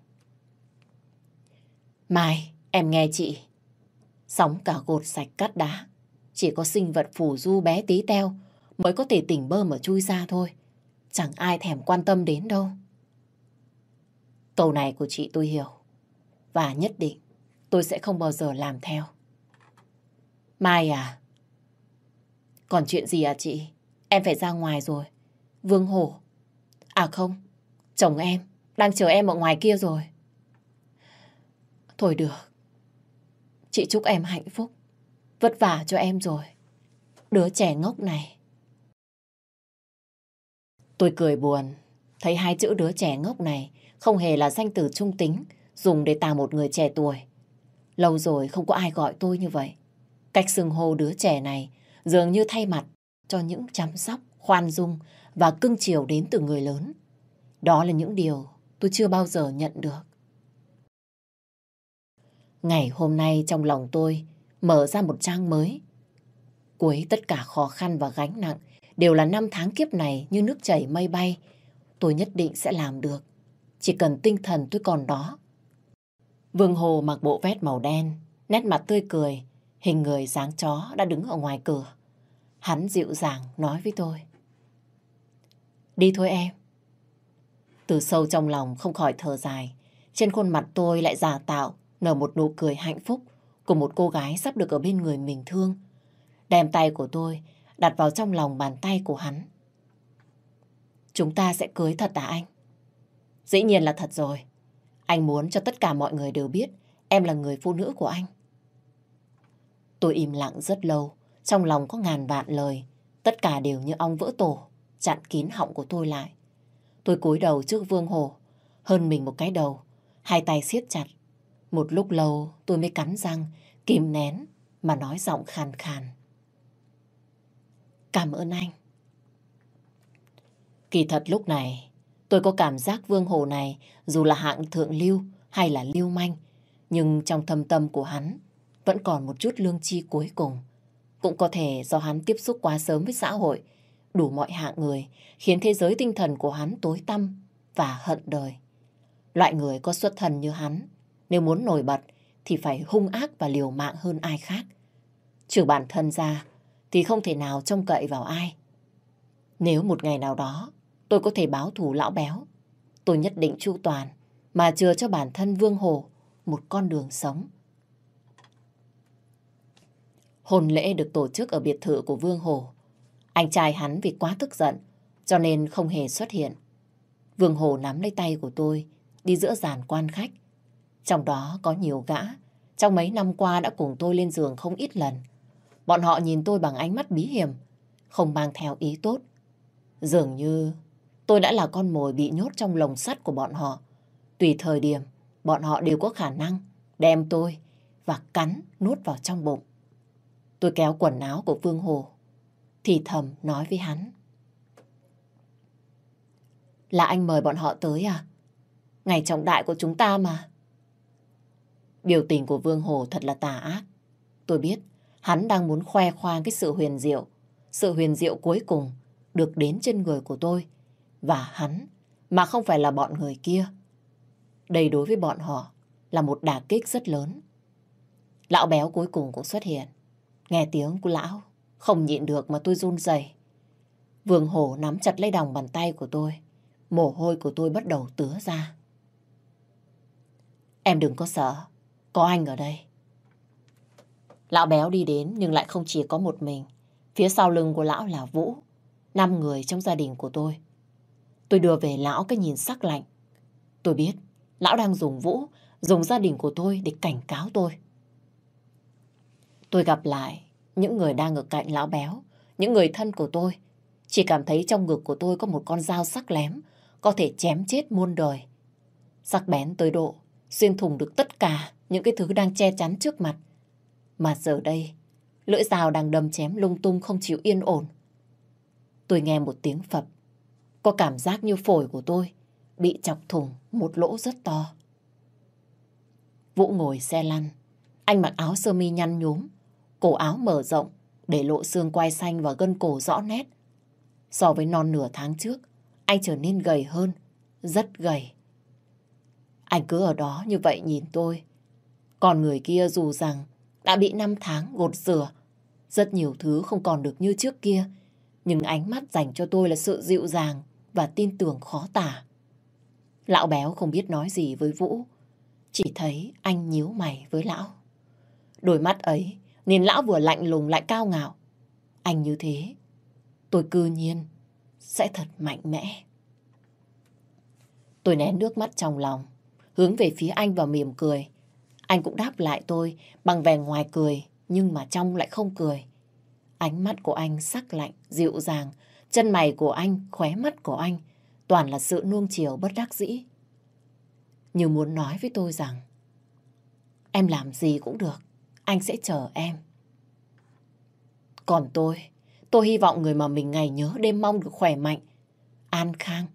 Mai, em nghe chị. Sóng cả gột sạch cắt đá. Chỉ có sinh vật phủ du bé tí teo mới có thể tỉnh bơ mà chui ra thôi. Chẳng ai thèm quan tâm đến đâu. Câu này của chị tôi hiểu. Và nhất định tôi sẽ không bao giờ làm theo. Mai à? Còn chuyện gì à chị? Em phải ra ngoài rồi. Vương Hổ. À không, chồng em đang chờ em ở ngoài kia rồi. Thôi được. Chị chúc em hạnh phúc. Vất vả cho em rồi. Đứa trẻ ngốc này. Tôi cười buồn. Thấy hai chữ đứa trẻ ngốc này không hề là danh từ trung tính dùng để tà một người trẻ tuổi. Lâu rồi không có ai gọi tôi như vậy. Cách xưng hô đứa trẻ này dường như thay mặt cho những chăm sóc, khoan dung và cưng chiều đến từ người lớn. Đó là những điều tôi chưa bao giờ nhận được. Ngày hôm nay trong lòng tôi mở ra một trang mới. Cuối tất cả khó khăn và gánh nặng đều là năm tháng kiếp này như nước chảy mây bay. Tôi nhất định sẽ làm được. Chỉ cần tinh thần tôi còn đó. Vương Hồ mặc bộ vest màu đen, nét mặt tươi cười, hình người dáng chó đã đứng ở ngoài cửa. Hắn dịu dàng nói với tôi. Đi thôi em. Từ sâu trong lòng không khỏi thở dài. Trên khuôn mặt tôi lại giả tạo, nở một nụ cười hạnh phúc của một cô gái sắp được ở bên người mình thương. Đem tay của tôi đặt vào trong lòng bàn tay của hắn. Chúng ta sẽ cưới thật à anh? Dĩ nhiên là thật rồi. Anh muốn cho tất cả mọi người đều biết em là người phụ nữ của anh. Tôi im lặng rất lâu, trong lòng có ngàn vạn lời. Tất cả đều như ong vỡ tổ, chặn kín họng của tôi lại. Tôi cúi đầu trước Vương Hồ, hơn mình một cái đầu, hai tay siết chặt. Một lúc lâu tôi mới cắn răng, kìm nén mà nói giọng khàn khàn. Cảm ơn anh. Kỳ thật lúc này, tôi có cảm giác Vương Hồ này dù là hạng thượng lưu hay là lưu manh, nhưng trong thâm tâm của hắn vẫn còn một chút lương chi cuối cùng. Cũng có thể do hắn tiếp xúc quá sớm với xã hội, đủ mọi hạng người, khiến thế giới tinh thần của hắn tối tăm và hận đời. Loại người có xuất thần như hắn, nếu muốn nổi bật thì phải hung ác và liều mạng hơn ai khác. Trừ bản thân ra thì không thể nào trông cậy vào ai. Nếu một ngày nào đó tôi có thể báo thù lão béo, tôi nhất định chu toàn mà chừa cho bản thân Vương Hồ một con đường sống. Hôn lễ được tổ chức ở biệt thự của Vương Hồ. Anh trai hắn vì quá tức giận, cho nên không hề xuất hiện. Vương Hồ nắm lấy tay của tôi, đi giữa dàn quan khách. Trong đó có nhiều gã, trong mấy năm qua đã cùng tôi lên giường không ít lần. Bọn họ nhìn tôi bằng ánh mắt bí hiểm, không mang theo ý tốt. Dường như tôi đã là con mồi bị nhốt trong lồng sắt của bọn họ. Tùy thời điểm, bọn họ đều có khả năng đem tôi và cắn nuốt vào trong bụng. Tôi kéo quần áo của Vương Hồ, thì thầm nói với hắn. Là anh mời bọn họ tới à? Ngày trọng đại của chúng ta mà. Biểu tình của Vương Hồ thật là tà ác. Tôi biết hắn đang muốn khoe khoang cái sự huyền diệu. Sự huyền diệu cuối cùng được đến trên người của tôi. Và hắn, mà không phải là bọn người kia. Đây đối với bọn họ là một đả kích rất lớn. Lão béo cuối cùng cũng xuất hiện. Nghe tiếng của lão, không nhịn được mà tôi run rẩy. Vương Hổ nắm chặt lấy đồng bàn tay của tôi. Mồ hôi của tôi bắt đầu tứa ra. Em đừng có sợ, có anh ở đây. Lão béo đi đến nhưng lại không chỉ có một mình. Phía sau lưng của lão là Vũ, năm người trong gia đình của tôi. Tôi đưa về lão cái nhìn sắc lạnh. Tôi biết, lão đang dùng Vũ, dùng gia đình của tôi để cảnh cáo tôi. Tôi gặp lại những người đang ở cạnh lão béo, những người thân của tôi. Chỉ cảm thấy trong ngực của tôi có một con dao sắc lém, có thể chém chết muôn đời. Sắc bén tới độ, xuyên thủng được tất cả những cái thứ đang che chắn trước mặt. Mà giờ đây, lưỡi dao đang đâm chém lung tung không chịu yên ổn. Tôi nghe một tiếng phập, có cảm giác như phổi của tôi bị chọc thủng một lỗ rất to. Vũ ngồi xe lăn, anh mặc áo sơ mi nhăn nhúm, cổ áo mở rộng để lộ xương quai xanh và gân cổ rõ nét. So với non nửa tháng trước, anh trở nên gầy hơn, rất gầy. Anh cứ ở đó như vậy nhìn tôi. Còn người kia dù rằng đã bị năm tháng gột rửa, rất nhiều thứ không còn được như trước kia, nhưng ánh mắt dành cho tôi là sự dịu dàng và tin tưởng khó tả. Lão béo không biết nói gì với Vũ, chỉ thấy anh nhíu mày với lão. Đôi mắt ấy nên lão vừa lạnh lùng lại cao ngạo. Anh như thế, tôi cư nhiên sẽ thật mạnh mẽ. Tôi nén nước mắt trong lòng, hướng về phía anh và mỉm cười. Anh cũng đáp lại tôi bằng vẻ ngoài cười, nhưng mà trong lại không cười. Ánh mắt của anh sắc lạnh, dịu dàng, chân mày của anh, khóe mắt của anh, toàn là sự nuông chiều bất đắc dĩ. Như muốn nói với tôi rằng, em làm gì cũng được, anh sẽ chờ em. Còn tôi, tôi hy vọng người mà mình ngày nhớ đêm mong được khỏe mạnh, an khang.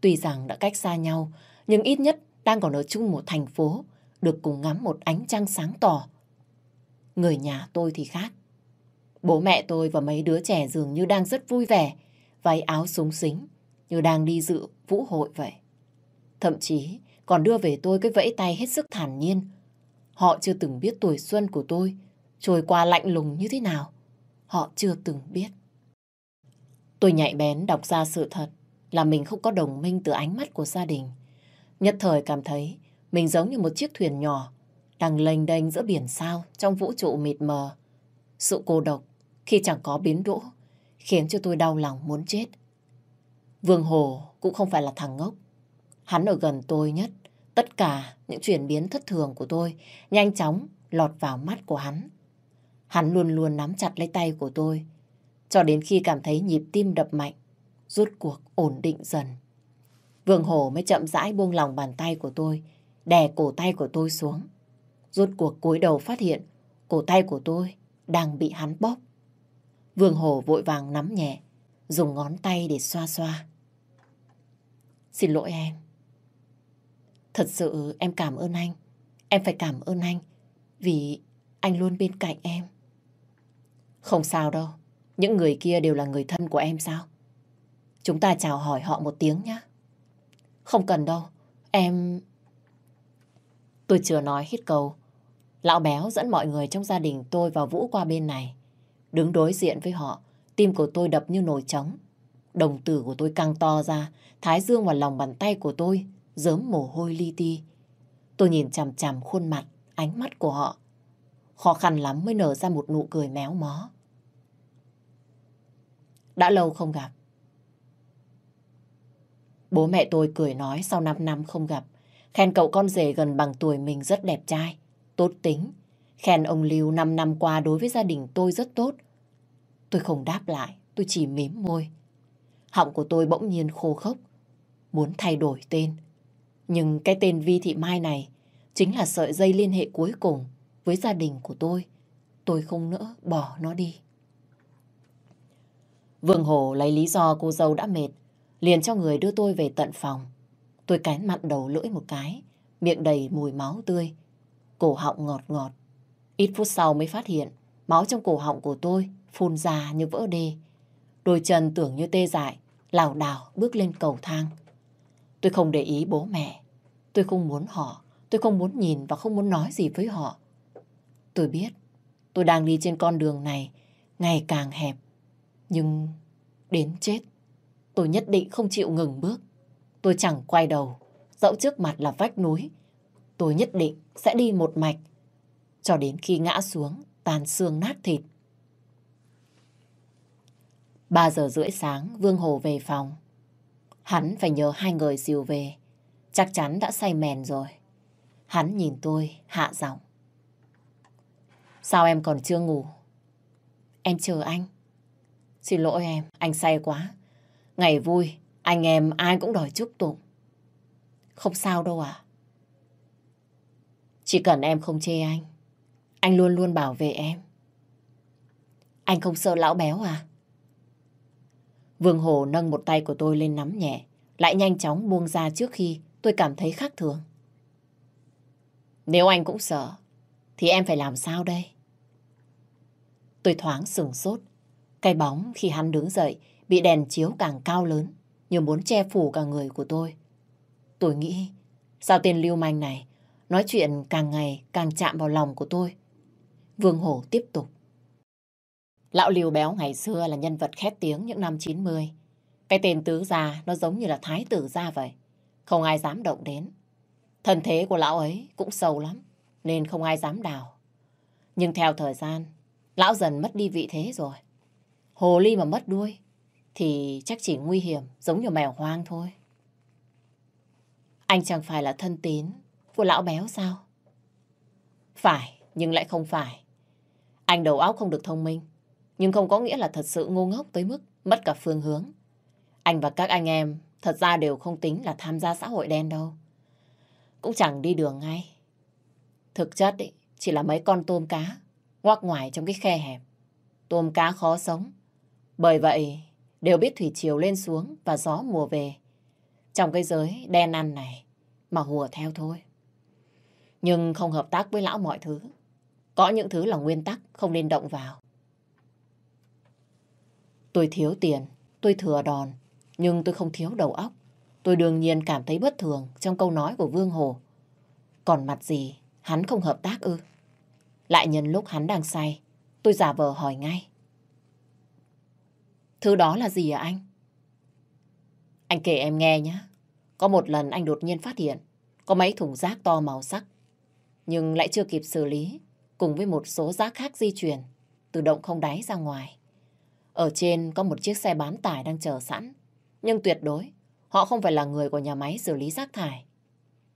Tuy rằng đã cách xa nhau, nhưng ít nhất đang còn ở chung một thành phố, được cùng ngắm một ánh trăng sáng tỏ. Người nhà tôi thì khác. Bố mẹ tôi và mấy đứa trẻ dường như đang rất vui vẻ, váy áo súng xính, như đang đi dự vũ hội vậy. Thậm chí còn đưa về tôi cái vẫy tay hết sức thản nhiên. Họ chưa từng biết tuổi xuân của tôi trôi qua lạnh lùng như thế nào. Họ chưa từng biết. Tôi nhạy bén đọc ra sự thật là mình không có đồng minh từ ánh mắt của gia đình. Nhất thời cảm thấy mình giống như một chiếc thuyền nhỏ đang lênh đênh giữa biển sao trong vũ trụ mịt mờ. Sự cô độc khi chẳng có biến đỗ khiến cho tôi đau lòng muốn chết. Vương Hồ cũng không phải là thằng ngốc. Hắn ở gần tôi nhất. Tất cả những chuyển biến thất thường của tôi nhanh chóng lọt vào mắt của hắn. Hắn luôn luôn nắm chặt lấy tay của tôi cho đến khi cảm thấy nhịp tim đập mạnh, rút cuộc ổn định dần. Vương Hồ mới chậm rãi buông lòng bàn tay của tôi, đè cổ tay của tôi xuống. Rút cuộc cúi đầu phát hiện cổ tay của tôi đang bị hắn bóp. Vương Hồ vội vàng nắm nhẹ, dùng ngón tay để xoa xoa. Xin lỗi em. Thật sự em cảm ơn anh. Em phải cảm ơn anh vì anh luôn bên cạnh em. Không sao đâu. Những người kia đều là người thân của em sao? Chúng ta chào hỏi họ một tiếng nhé. Không cần đâu. Em... Tôi chưa nói hết câu. Lão béo dẫn mọi người trong gia đình tôi vào Vũ qua bên này. Đứng đối diện với họ, tim của tôi đập như nồi trống. Đồng tử của tôi căng to ra, thái dương và lòng bàn tay của tôi, dớm mồ hôi li ti. Tôi nhìn chằm chằm khuôn mặt, ánh mắt của họ. Khó khăn lắm mới nở ra một nụ cười méo mó. Đã lâu không gặp. Bố mẹ tôi cười nói sau 5 năm không gặp. Khen cậu con rể gần bằng tuổi mình rất đẹp trai, tốt tính. Khen ông Lưu 5 năm qua đối với gia đình tôi rất tốt. Tôi không đáp lại, tôi chỉ mím môi. Họng của tôi bỗng nhiên khô khốc, muốn thay đổi tên. Nhưng cái tên Vi Thị Mai này chính là sợi dây liên hệ cuối cùng với gia đình của tôi. Tôi không nỡ bỏ nó đi. Vương Hồ lấy lý do cô dâu đã mệt, liền cho người đưa tôi về tận phòng. Tôi cắn mặn đầu lưỡi một cái, miệng đầy mùi máu tươi, cổ họng ngọt ngọt. Ít phút sau mới phát hiện, máu trong cổ họng của tôi phun ra như vỡ đê. Đôi chân tưởng như tê dại, lảo đảo bước lên cầu thang. Tôi không để ý bố mẹ, tôi không muốn họ, tôi không muốn nhìn và không muốn nói gì với họ. Tôi biết, tôi đang đi trên con đường này ngày càng hẹp, nhưng đến chết, tôi nhất định không chịu ngừng bước. Tôi chẳng quay đầu, dẫu trước mặt là vách núi. Tôi nhất định sẽ đi một mạch, cho đến khi ngã xuống, tàn xương nát thịt. Ba giờ rưỡi sáng, Vương Hồ về phòng. Hắn phải nhờ hai người dìu về. Chắc chắn đã say mèn rồi. Hắn nhìn tôi, hạ giọng. Sao em còn chưa ngủ? Em chờ anh. Xin lỗi em, anh say quá. Ngày vui, anh em ai cũng đòi chúc tụng. Không sao đâu à. Chỉ cần em không chê anh, anh luôn luôn bảo vệ em. Anh không sợ lão béo à? Vương Hồ nâng một tay của tôi lên nắm nhẹ, lại nhanh chóng buông ra trước khi tôi cảm thấy khác thường. Nếu anh cũng sợ, thì em phải làm sao đây? Tôi thoáng sừng sốt, cái bóng khi hắn đứng dậy bị đèn chiếu càng cao lớn, như muốn che phủ cả người của tôi. Tôi nghĩ, sao tên lưu manh này nói chuyện càng ngày càng chạm vào lòng của tôi. Vương Hổ tiếp tục. Lão liều Béo ngày xưa là nhân vật khét tiếng những năm 90. Cái tên tứ gia nó giống như là thái tử gia vậy. Không ai dám động đến. Thân thế của lão ấy cũng sâu lắm, nên không ai dám đào. Nhưng theo thời gian, lão dần mất đi vị thế rồi. Hồ ly mà mất đuôi thì chắc chỉ nguy hiểm giống như mèo hoang thôi. Anh chẳng phải là thân tín của lão béo sao? Phải, nhưng lại không phải. Anh đầu óc không được thông minh, nhưng không có nghĩa là thật sự ngu ngốc tới mức mất cả phương hướng. Anh và các anh em thật ra đều không tính là tham gia xã hội đen đâu. Cũng chẳng đi đường ngay. Thực chất ý, chỉ là mấy con tôm cá ngoác ngoài trong cái khe hẹp. Tôm cá khó sống, bởi vậy, đều biết thủy chiều lên xuống và gió mùa về. Trong cái giới đen ăn này, mà hùa theo thôi. Nhưng không hợp tác với lão mọi thứ. Có những thứ là nguyên tắc không nên động vào. Tôi thiếu tiền, tôi thừa đòn, nhưng tôi không thiếu đầu óc. Tôi đương nhiên cảm thấy bất thường trong câu nói của Vương Hồ. Còn mặt gì, hắn không hợp tác ư? Lại nhân lúc hắn đang say, tôi giả vờ hỏi ngay. Thứ đó là gì à anh? Anh kể em nghe nhé. Có một lần anh đột nhiên phát hiện có mấy thùng rác to màu sắc, nhưng lại chưa kịp xử lý, cùng với một số rác khác di chuyển từ động không đáy ra ngoài. Ở trên có một chiếc xe bán tải đang chờ sẵn, nhưng tuyệt đối họ không phải là người của nhà máy xử lý rác thải.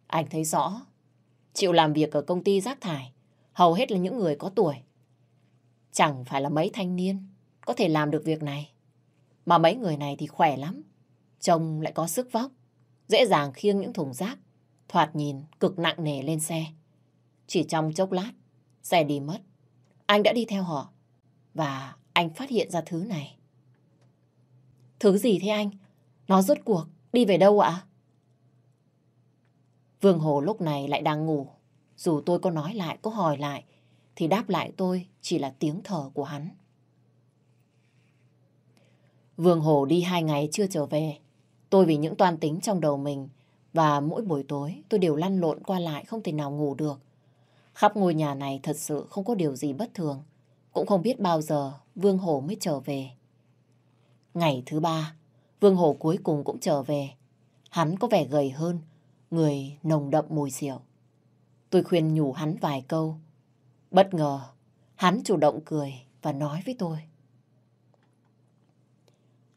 Anh thấy rõ, chịu làm việc ở công ty rác thải, hầu hết là những người có tuổi. Chẳng phải là mấy thanh niên có thể làm được việc này. Mà mấy người này thì khỏe lắm, trông lại có sức vóc, dễ dàng khiêng những thùng rác, thoạt nhìn cực nặng nề lên xe. Chỉ trong chốc lát, xe đi mất. Anh đã đi theo họ, và anh phát hiện ra thứ này. Thứ gì thế anh? Nó rốt cuộc, đi về đâu ạ? Vương Hồ lúc này lại đang ngủ. Dù tôi có nói lại, có hỏi lại, thì đáp lại tôi chỉ là tiếng thở của hắn. Vương Hồ đi hai ngày chưa trở về. Tôi vì những toan tính trong đầu mình và mỗi buổi tối tôi đều lăn lộn qua lại không thể nào ngủ được. Khắp ngôi nhà này thật sự không có điều gì bất thường. Cũng không biết bao giờ Vương Hồ mới trở về. Ngày thứ ba, Vương Hồ cuối cùng cũng trở về. Hắn có vẻ gầy hơn, người nồng đậm mùi rượu. Tôi khuyên nhủ hắn vài câu. Bất ngờ, hắn chủ động cười và nói với tôi.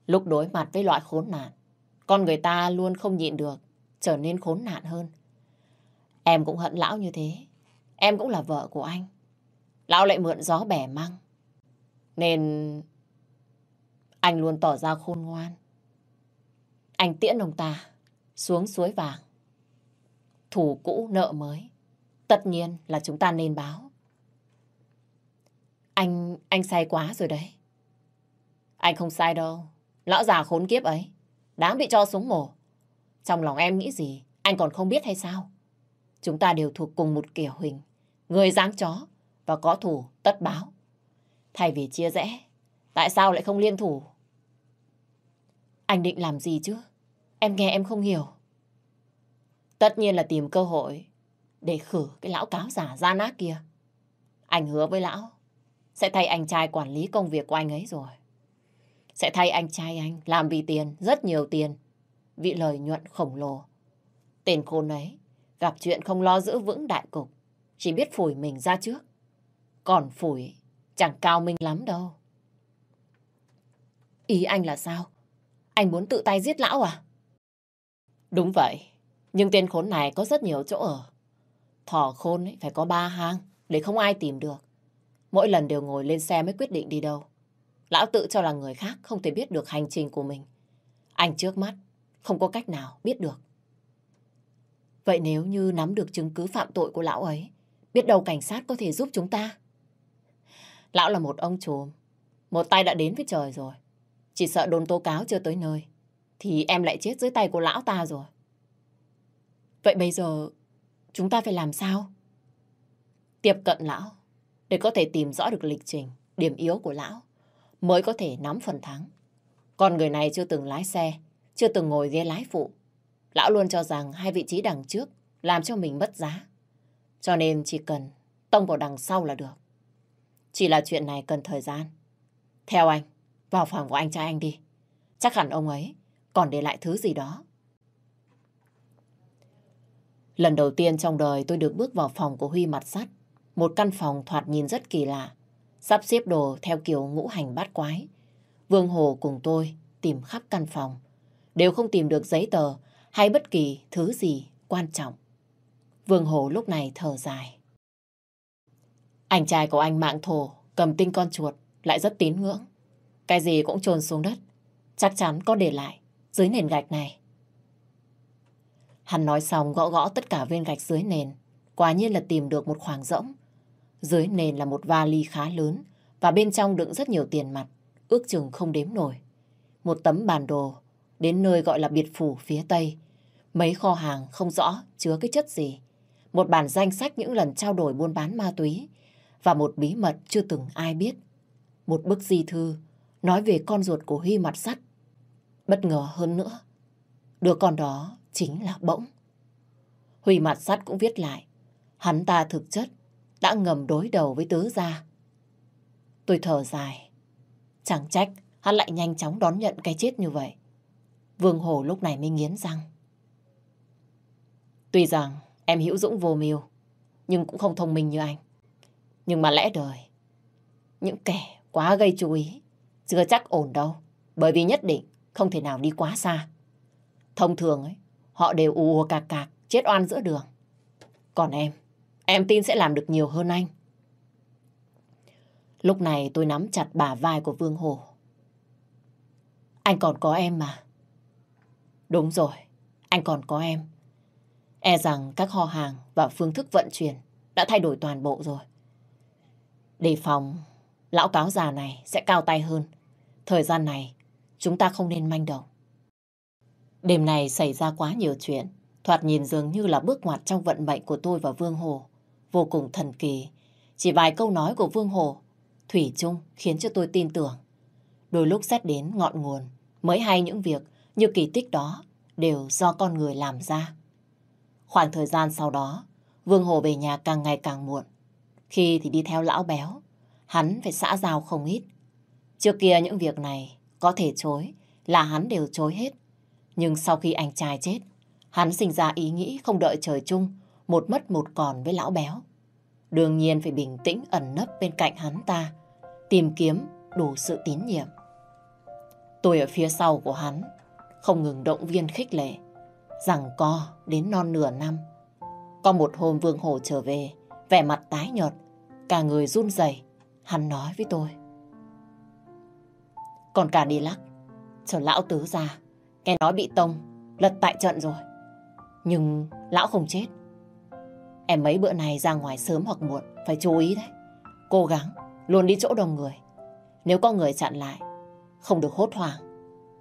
Lúc đối mặt với loại khốn nạn, con người ta luôn không nhịn được, trở nên khốn nạn hơn. Em cũng hận lão như thế. Em cũng là vợ của anh. Lão lại mượn gió bẻ măng. Nên anh luôn tỏ ra khôn ngoan. Anh tiễn ông ta xuống suối vàng. Thủ cũ nợ mới. Tất nhiên là chúng ta nên báo. Anh, anh sai quá rồi đấy. Anh không sai đâu. Lão già khốn kiếp ấy. Đáng bị cho xuống mổ. Trong lòng em nghĩ gì, anh còn không biết hay sao? Chúng ta đều thuộc cùng một kiểu hình. Người giáng chó và có thủ tất báo. Thay vì chia rẽ, tại sao lại không liên thủ? Anh định làm gì chứ? Em nghe em không hiểu. Tất nhiên là tìm cơ hội để khử cái lão cáo giả ra nát kia. Anh hứa với lão sẽ thay anh trai quản lý công việc của anh ấy rồi. Sẽ thay anh trai anh làm vì tiền, rất nhiều tiền, vị lợi nhuận khổng lồ. Tên khôn ấy gặp chuyện không lo giữ vững đại cục, chỉ biết phủi mình ra trước. Còn phủi chẳng cao minh lắm đâu. Ý anh là sao? Anh muốn tự tay giết lão à? Đúng vậy, nhưng tên khốn này có rất nhiều chỗ ở. Thỏ khôn ấy phải có ba hang để không ai tìm được. Mỗi lần đều ngồi lên xe mới quyết định đi đâu. Lão tự cho là người khác không thể biết được hành trình của mình. Anh trước mắt không có cách nào biết được. Vậy nếu như nắm được chứng cứ phạm tội của lão ấy, biết đâu cảnh sát có thể giúp chúng ta. Lão là một ông trùm, một tay đã đến với trời rồi. Chỉ sợ đồn tố cáo chưa tới nơi, thì em lại chết dưới tay của lão ta rồi. Vậy bây giờ chúng ta phải làm sao? Tiếp cận lão, để có thể tìm rõ được lịch trình, điểm yếu của lão, mới có thể nắm phần thắng. Còn người này chưa từng lái xe, chưa từng ngồi ghế lái phụ. Lão luôn cho rằng hai vị trí đằng trước làm cho mình mất giá. Cho nên chỉ cần tông vào đằng sau là được. Chỉ là chuyện này cần thời gian. Theo anh, vào phòng của anh trai anh đi. Chắc hẳn ông ấy còn để lại thứ gì đó. Lần đầu tiên trong đời tôi được bước vào phòng của Huy mặt sắt. Một căn phòng thoạt nhìn rất kỳ lạ. Sắp xếp đồ theo kiểu ngũ hành bát quái. Vương Hồ cùng tôi tìm khắp căn phòng. Đều không tìm được giấy tờ hay bất kỳ thứ gì quan trọng. Vương Hồ lúc này thở dài. Anh trai của anh mạng thổ cầm tinh con chuột lại rất tín ngưỡng. Cái gì cũng trồn xuống đất. Chắc chắn có để lại dưới nền gạch này. Hắn nói xong gõ gõ tất cả viên gạch dưới nền. Quả nhiên là tìm được một khoảng rỗng. Dưới nền là một vali khá lớn và bên trong đựng rất nhiều tiền mặt, ước chừng không đếm nổi. Một tấm bản đồ đến nơi gọi là biệt phủ phía Tây. Mấy kho hàng không rõ chứa cái chất gì một bản danh sách những lần trao đổi buôn bán ma túy và một bí mật chưa từng ai biết. Một bức di thư nói về con ruột của Huy mặt sắt. Bất ngờ hơn nữa, đứa con đó chính là Bỗng. Huy mặt sắt cũng viết lại, hắn ta thực chất đã ngầm đối đầu với tứ gia. Tôi thở dài, chẳng trách hắn lại nhanh chóng đón nhận cái chết như vậy. Vương Hồ lúc này mới nghiến răng. Tuy rằng em hữu dũng vô mưu, nhưng cũng không thông minh như anh. Nhưng mà lẽ đời, những kẻ quá gây chú ý, chưa chắc ổn đâu. Bởi vì nhất định không thể nào đi quá xa. Thông thường ấy, họ đều ù ùa cạc cạc, chết oan giữa đường. Còn em, em tin sẽ làm được nhiều hơn anh. Lúc này tôi nắm chặt bả vai của Vương Hồ. Anh còn có em mà. Đúng rồi, anh còn có em. E rằng các kho hàng và phương thức vận chuyển đã thay đổi toàn bộ rồi. Đề phòng, lão cáo già này sẽ cao tay hơn. Thời gian này, chúng ta không nên manh động. Đêm này xảy ra quá nhiều chuyện. Thoạt nhìn dường như là bước ngoặt trong vận mệnh của tôi và Vương Hồ. Vô cùng thần kỳ. Chỉ vài câu nói của Vương Hồ, Thủy chung khiến cho tôi tin tưởng. Đôi lúc xét đến ngọn nguồn, mới hay những việc như kỳ tích đó đều do con người làm ra. Khoảng thời gian sau đó, Vương Hồ về nhà càng ngày càng muộn. Khi thì đi theo lão béo, hắn phải xã giao không ít. Trước kia những việc này có thể chối là hắn đều chối hết. Nhưng sau khi anh trai chết, hắn sinh ra ý nghĩ không đợi trời chung, một mất một còn với lão béo. Đương nhiên phải bình tĩnh ẩn nấp bên cạnh hắn ta, tìm kiếm đủ sự tín nhiệm. Tôi ở phía sau của hắn, không ngừng động viên khích lệ, rằng co đến non nửa năm. Có một hôm Vương hồ trở về, vẻ mặt tái nhợt, cả người run rẩy, hắn nói với tôi. Còn cả đi lắc, chờ lão tứ ra, nghe nói bị tông, lật tại trận rồi. Nhưng lão không chết. Em mấy bữa này ra ngoài sớm hoặc muộn, phải chú ý đấy. Cố gắng, luôn đi chỗ đông người. Nếu có người chặn lại, không được hốt hoảng.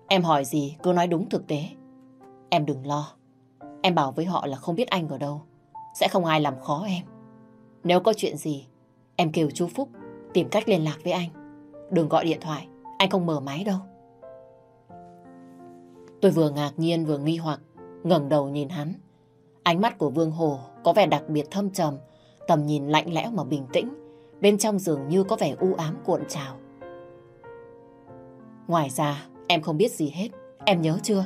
Em hỏi gì cứ nói đúng thực tế. Em đừng lo. Em bảo với họ là không biết anh ở đâu. Sẽ không ai làm khó em. Nếu có chuyện gì, em kêu chú Phúc tìm cách liên lạc với anh. Đừng gọi điện thoại, anh không mở máy đâu. Tôi vừa ngạc nhiên vừa nghi hoặc, ngẩng đầu nhìn hắn. Ánh mắt của Vương Hồ có vẻ đặc biệt thâm trầm, tầm nhìn lạnh lẽo mà bình tĩnh, bên trong dường như có vẻ u ám cuộn trào. Ngoài ra, em không biết gì hết, em nhớ chưa?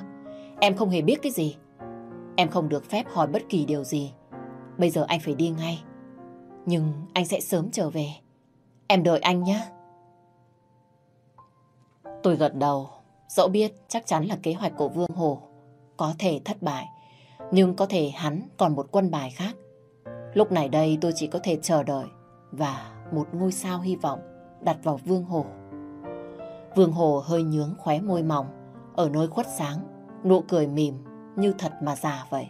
Em không hề biết cái gì. Em không được phép hỏi bất kỳ điều gì. Bây giờ anh phải đi ngay. Nhưng anh sẽ sớm trở về. Em đợi anh nhé. Tôi gật đầu, dẫu biết chắc chắn là kế hoạch của Vương Hồ có thể thất bại, nhưng có thể hắn còn một quân bài khác. Lúc này đây tôi chỉ có thể chờ đợi và một ngôi sao hy vọng đặt vào Vương Hồ. Vương Hồ hơi nhướng khóe môi mỏng, ở nơi khuất sáng, nụ cười mỉm như thật mà già vậy.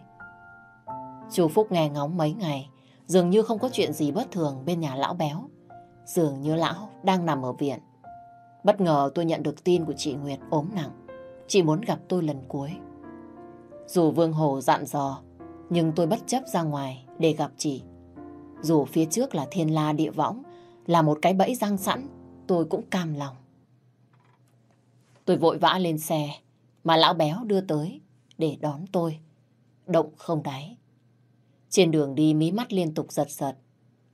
Chú Phúc nghe ngóng mấy ngày, dường như không có chuyện gì bất thường bên nhà lão béo. Dường như lão đang nằm ở viện. Bất ngờ tôi nhận được tin của chị Nguyệt ốm nặng. Chị muốn gặp tôi lần cuối. Dù Vương Hồ dặn dò, nhưng tôi bất chấp ra ngoài để gặp chị. Dù phía trước là thiên la địa võng, là một cái bẫy răng sẵn, tôi cũng cam lòng. Tôi vội vã lên xe, mà lão béo đưa tới để đón tôi. Động không đáy. Trên đường đi mí mắt liên tục giật giật.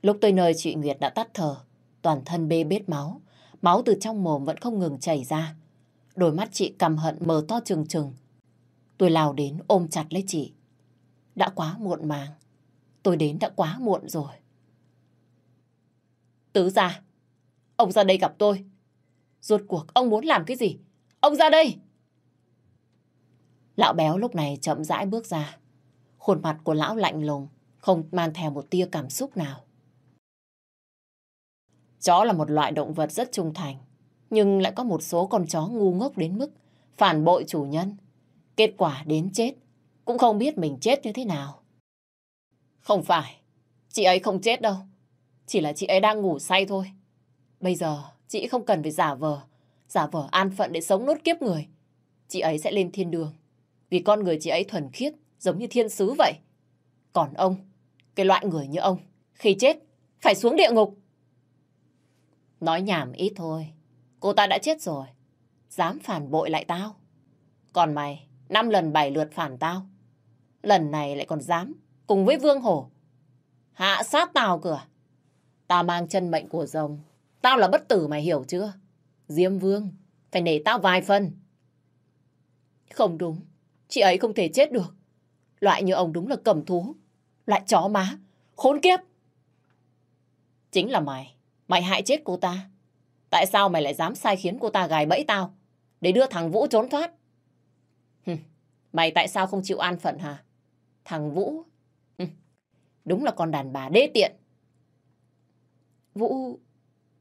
Lúc tới nơi chị Nguyệt đã tắt thở, toàn thân bê bết máu. Máu từ trong mồm vẫn không ngừng chảy ra. Đôi mắt chị cầm hận mờ to trừng trừng. Tôi lao đến ôm chặt lấy chị. Đã quá muộn màng. Tôi đến đã quá muộn rồi. Tứ ra. Ông ra đây gặp tôi. Rốt cuộc ông muốn làm cái gì? Ông ra đây! Lão béo lúc này chậm rãi bước ra. Khuôn mặt của lão lạnh lùng, không mang theo một tia cảm xúc nào. Chó là một loại động vật rất trung thành, nhưng lại có một số con chó ngu ngốc đến mức phản bội chủ nhân. Kết quả đến chết, cũng không biết mình chết như thế nào. Không phải, chị ấy không chết đâu. Chỉ là chị ấy đang ngủ say thôi. Bây giờ, chị không cần phải giả vờ, giả vờ an phận để sống nốt kiếp người. Chị ấy sẽ lên thiên đường. Vì con người chị ấy thuần khiết, giống như thiên sứ vậy. Còn ông, Cái loại người như ông, khi chết, phải xuống địa ngục. Nói nhảm ít thôi. Cô ta đã chết rồi. Dám phản bội lại tao. Còn mày, năm lần bảy lượt phản tao. Lần này lại còn dám, cùng với Vương Hổ. Hạ sát tao cửa. À? Tao mang chân mệnh của rồng. Tao là bất tử mày hiểu chưa? Diêm Vương, phải nể tao vài phần. Không đúng, chị ấy không thể chết được. Loại như ông đúng là cầm thú. Loại chó má, khốn kiếp. Chính là mày, mày hại chết cô ta. Tại sao mày lại dám sai khiến cô ta gài bẫy tao? Để đưa thằng Vũ trốn thoát. mày tại sao không chịu an phận hả? Thằng Vũ... đúng là con đàn bà đê tiện. Vũ...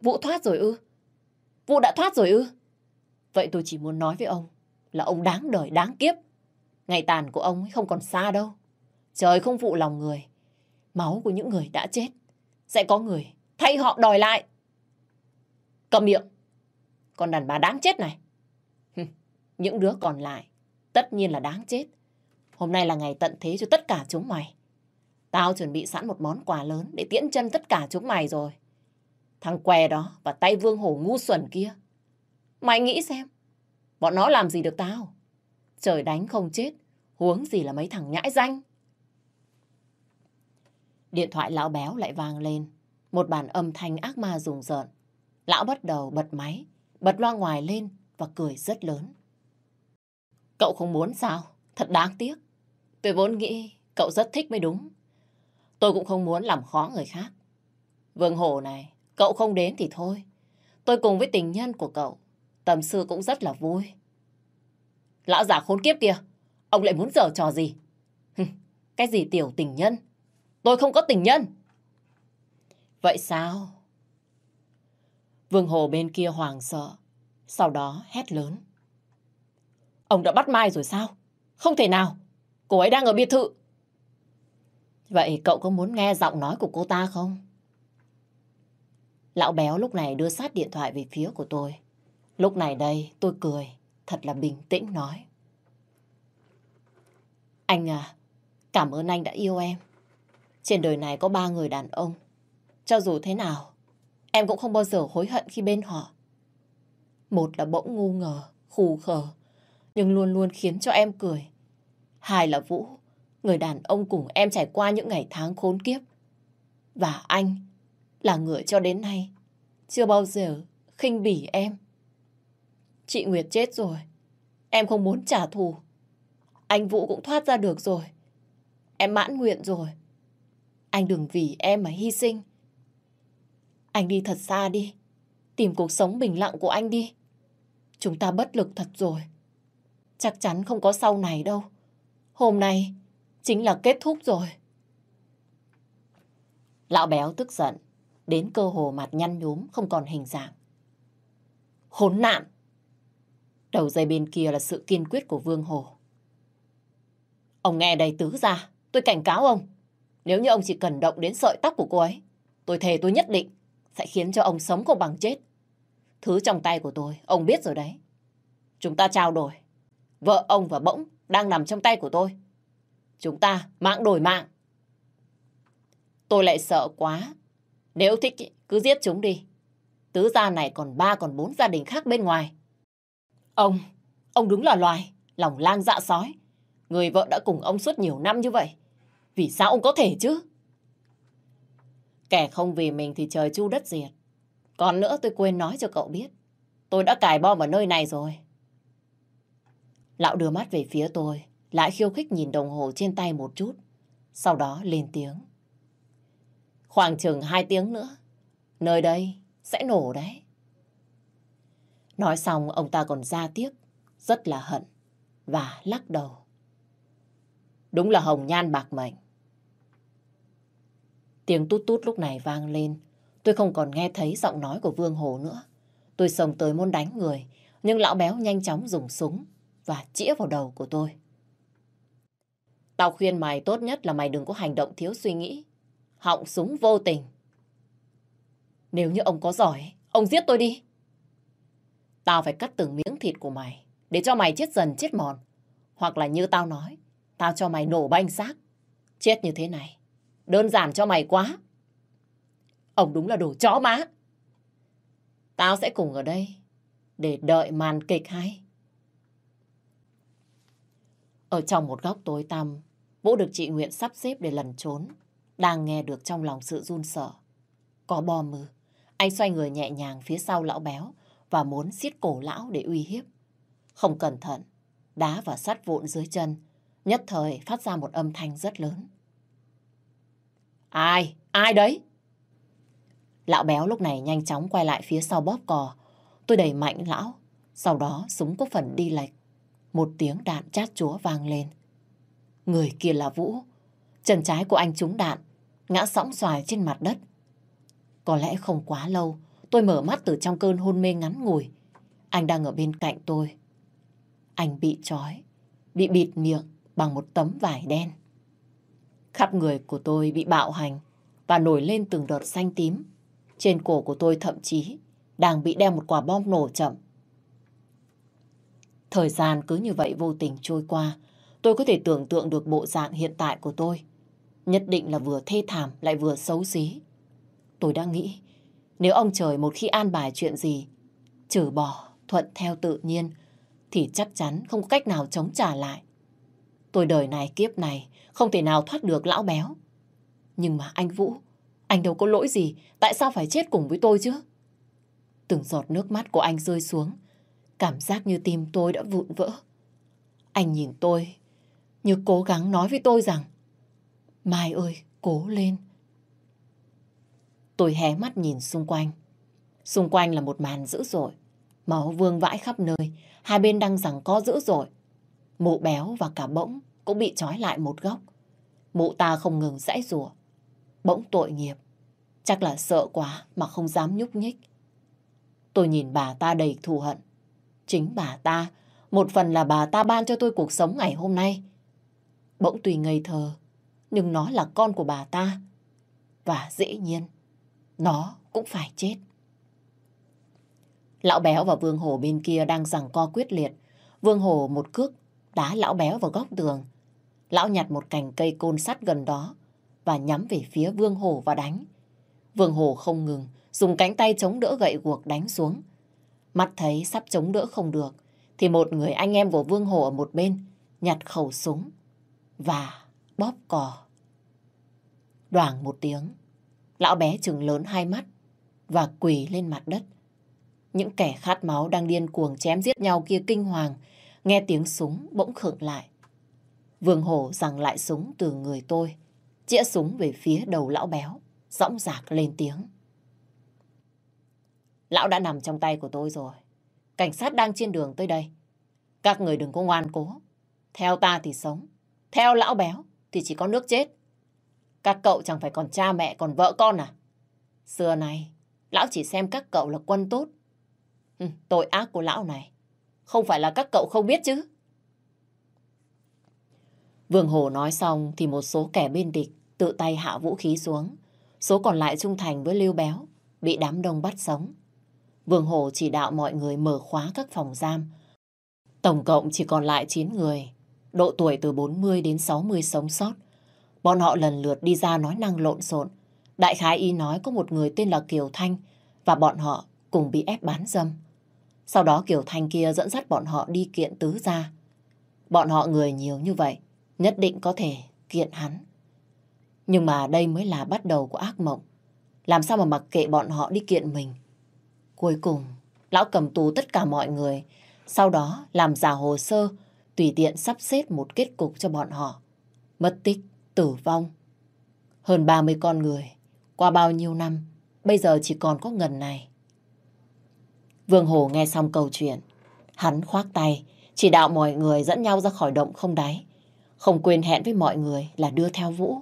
Vũ thoát rồi ư? Vũ đã thoát rồi ư? Vậy tôi chỉ muốn nói với ông là ông đáng đời, đáng kiếp. Ngày tàn của ông không còn xa đâu. Trời không phụ lòng người. Máu của những người đã chết. Sẽ có người thay họ đòi lại. Cầm miệng. Con đàn bà đáng chết này. Những đứa còn lại tất nhiên là đáng chết. Hôm nay là ngày tận thế cho tất cả chúng mày. Tao chuẩn bị sẵn một món quà lớn để tiễn chân tất cả chúng mày rồi. Thằng què đó và tay vương hổ ngu xuẩn kia. Mày nghĩ xem, bọn nó làm gì được tao? Trời đánh không chết, huống gì là mấy thằng nhãi danh. Điện thoại lão béo lại vang lên. Một bản âm thanh ác ma rùng rợn. Lão bắt đầu bật máy, bật loa ngoài lên và cười rất lớn. Cậu không muốn sao? Thật đáng tiếc. Tôi vốn nghĩ cậu rất thích mới đúng. Tôi cũng không muốn làm khó người khác. Vương Hổ này, cậu không đến thì thôi. Tôi cùng với tình nhân của cậu, tầm sư cũng rất là vui. Lão già khốn kiếp kia, ông lại muốn giở trò gì? Cái gì tiểu tình nhân? Tôi không có tình nhân. Vậy sao? Vương Hồ bên kia hoàng sợ, sau đó hét lớn. Ông đã bắt Mai rồi sao? Không thể nào, cô ấy đang ở biệt thự. Vậy cậu có muốn nghe giọng nói của cô ta không? Lão béo lúc này đưa sát điện thoại về phía của tôi. Lúc này đây tôi cười, thật là bình tĩnh nói. Anh à, cảm ơn anh đã yêu em. Trên đời này có ba người đàn ông. Cho dù thế nào, em cũng không bao giờ hối hận khi bên họ. Một là bỗng ngu ngờ, khù khờ, nhưng luôn luôn khiến cho em cười. Hai là Vũ, người đàn ông cùng em trải qua những ngày tháng khốn kiếp. Và anh là người cho đến nay chưa bao giờ khinh bỉ em. Chị Nguyệt chết rồi, em không muốn trả thù. Anh Vũ cũng thoát ra được rồi. Em mãn nguyện rồi. Anh đừng vì em mà hy sinh. Anh đi thật xa đi. Tìm cuộc sống bình lặng của anh đi. Chúng ta bất lực thật rồi. Chắc chắn không có sau này đâu. Hôm nay chính là kết thúc rồi. Lão béo tức giận, đến cơ hồ mặt nhăn nhúm không còn hình dạng. Khốn nạn! Đầu dây bên kia là sự kiên quyết của Vương Hồ. Ông nghe đầy tứ ra, tôi cảnh cáo ông. Nếu như ông chỉ cần động đến sợi tóc của cô ấy, tôi thề tôi nhất định sẽ khiến cho ông sống không bằng chết. Thứ trong tay của tôi, ông biết rồi đấy. Chúng ta trao đổi. Vợ ông và bỗng đang nằm trong tay của tôi. Chúng ta mạng đổi mạng. Tôi lại sợ quá. Nếu thích cứ giết chúng đi. Tứ gia này còn ba còn bốn gia đình khác bên ngoài. Ông, ông đúng là loài, lòng lang dạ sói. Người vợ đã cùng ông suốt nhiều năm như vậy. Vì sao ông có thể chứ? Kẻ không vì mình thì trời chu đất diệt. Còn nữa tôi quên nói cho cậu biết. Tôi đã cài bom ở nơi này rồi. Lão đưa mắt về phía tôi, lại khiêu khích nhìn đồng hồ trên tay một chút. Sau đó lên tiếng. Khoảng chừng hai tiếng nữa, nơi đây sẽ nổ đấy. Nói xong ông ta còn ra tiếc, rất là hận và lắc đầu. Đúng là hồng nhan bạc mệnh. Tiếng tút tút lúc này vang lên. Tôi không còn nghe thấy giọng nói của Vương Hồ nữa. Tôi sồng tới muốn đánh người, nhưng lão béo nhanh chóng dùng súng và chĩa vào đầu của tôi. Tao khuyên mày tốt nhất là mày đừng có hành động thiếu suy nghĩ. Họng súng vô tình. Nếu như ông có giỏi, ông giết tôi đi. Tao phải cắt từng miếng thịt của mày để cho mày chết dần chết mòn. Hoặc là như tao nói, tao cho mày nổ banh xác. Chết như thế này, Đơn giản cho mày quá. Ông đúng là đồ chó má. Tao sẽ cùng ở đây để đợi màn kịch hay. Ở trong một góc tối tăm, Vũ được chị Nguyện sắp xếp để lần trốn. Đang nghe được trong lòng sự run sợ. Có bò mư. Anh xoay người nhẹ nhàng phía sau lão béo và muốn siết cổ lão để uy hiếp. Không cẩn thận, đá và sắt vụn dưới chân, nhất thời phát ra một âm thanh rất lớn. Ai? Ai đấy? Lão béo lúc này nhanh chóng quay lại phía sau bóp cò. Tôi đẩy mạnh lão, sau đó súng có phần đi lệch. Một tiếng đạn chát chúa vang lên. Người kia là Vũ. Chân trái của anh trúng đạn, ngã sóng xoài trên mặt đất. Có lẽ không quá lâu, tôi mở mắt từ trong cơn hôn mê ngắn ngủi. Anh đang ở bên cạnh tôi. Anh bị trói, bị bịt miệng bằng một tấm vải đen. Khắp người của tôi bị bạo hành và nổi lên từng đợt xanh tím. Trên cổ của tôi thậm chí đang bị đeo một quả bom nổ chậm. Thời gian cứ như vậy vô tình trôi qua, tôi có thể tưởng tượng được bộ dạng hiện tại của tôi. Nhất định là vừa thê thảm lại vừa xấu xí. Tôi đã nghĩ, nếu ông trời một khi an bài chuyện gì, trừ bỏ, thuận theo tự nhiên, thì chắc chắn không có cách nào chống trả lại. Tôi đời này kiếp này không thể nào thoát được lão béo. Nhưng mà anh Vũ, anh đâu có lỗi gì, tại sao phải chết cùng với tôi chứ? Từng giọt nước mắt của anh rơi xuống, cảm giác như tim tôi đã vụn vỡ. Anh nhìn tôi, như cố gắng nói với tôi rằng, Mai ơi, cố lên. Tôi hé mắt nhìn xung quanh. Xung quanh là một màn dữ dội. Máu vương vãi khắp nơi, hai bên đang giằng co dữ dội. Mụ béo và cả bỗng cũng bị trói lại một góc. Mụ ta không ngừng dãy rủa Bỗng tội nghiệp. Chắc là sợ quá mà không dám nhúc nhích. Tôi nhìn bà ta đầy thù hận. Chính bà ta, một phần là bà ta ban cho tôi cuộc sống ngày hôm nay. Bỗng tùy ngây thơ, nhưng nó là con của bà ta. Và dĩ nhiên, nó cũng phải chết. Lão béo và Vương Hổ bên kia đang giằng co quyết liệt. Vương Hổ một cước đá lão béo vào góc tường. Lão nhặt một cành cây côn sắt gần đó và nhắm về phía Vương Hổ và đánh. Vương Hổ không ngừng, dùng cánh tay chống đỡ gậy guộc đánh xuống. Mắt thấy sắp chống đỡ không được, thì một người anh em của Vương Hổ ở một bên nhặt khẩu súng và bóp cò. Đoảng một tiếng, lão bé trừng lớn hai mắt và quỳ lên mặt đất. Những kẻ khát máu đang điên cuồng chém giết nhau kia kinh hoàng, nghe tiếng súng bỗng khựng lại. Vương Hổ giằng lại súng từ người tôi, chĩa súng về phía đầu lão béo, dõng dạc lên tiếng. Lão đã nằm trong tay của tôi rồi. Cảnh sát đang trên đường tới đây. Các người đừng có ngoan cố. Theo ta thì sống. Theo lão béo thì chỉ có nước chết. Các cậu chẳng phải còn cha mẹ còn vợ con à? Xưa này, lão chỉ xem các cậu là quân tốt. Ừ, tội ác của lão này. Không phải là các cậu không biết chứ. Vương Hồ nói xong thì một số kẻ bên địch tự tay hạ vũ khí xuống. Số còn lại trung thành với Lưu Béo, bị đám đông bắt sống. Vương Hồ chỉ đạo mọi người mở khóa các phòng giam. Tổng cộng chỉ còn lại 9 người, độ tuổi từ 40 đến 60 sống sót. Bọn họ lần lượt đi ra nói năng lộn xộn. Đại khái y nói có một người tên là Kiều Thanh và bọn họ cùng bị ép bán dâm. Sau đó Kiều Thanh kia dẫn dắt bọn họ đi kiện tứ ra. Bọn họ người nhiều như vậy, nhất định có thể kiện hắn. Nhưng mà đây mới là bắt đầu của ác mộng. Làm sao mà mặc kệ bọn họ đi kiện mình. Cuối cùng, lão cầm tù tất cả mọi người, sau đó làm giả hồ sơ, tùy tiện sắp xếp một kết cục cho bọn họ. Mất tích, tử vong. Hơn 30 con người, qua bao nhiêu năm, bây giờ chỉ còn có ngần này. Vương Hồ nghe xong câu chuyện, hắn khoác tay, chỉ đạo mọi người dẫn nhau ra khỏi động không đáy. Không quên hẹn với mọi người là đưa theo Vũ.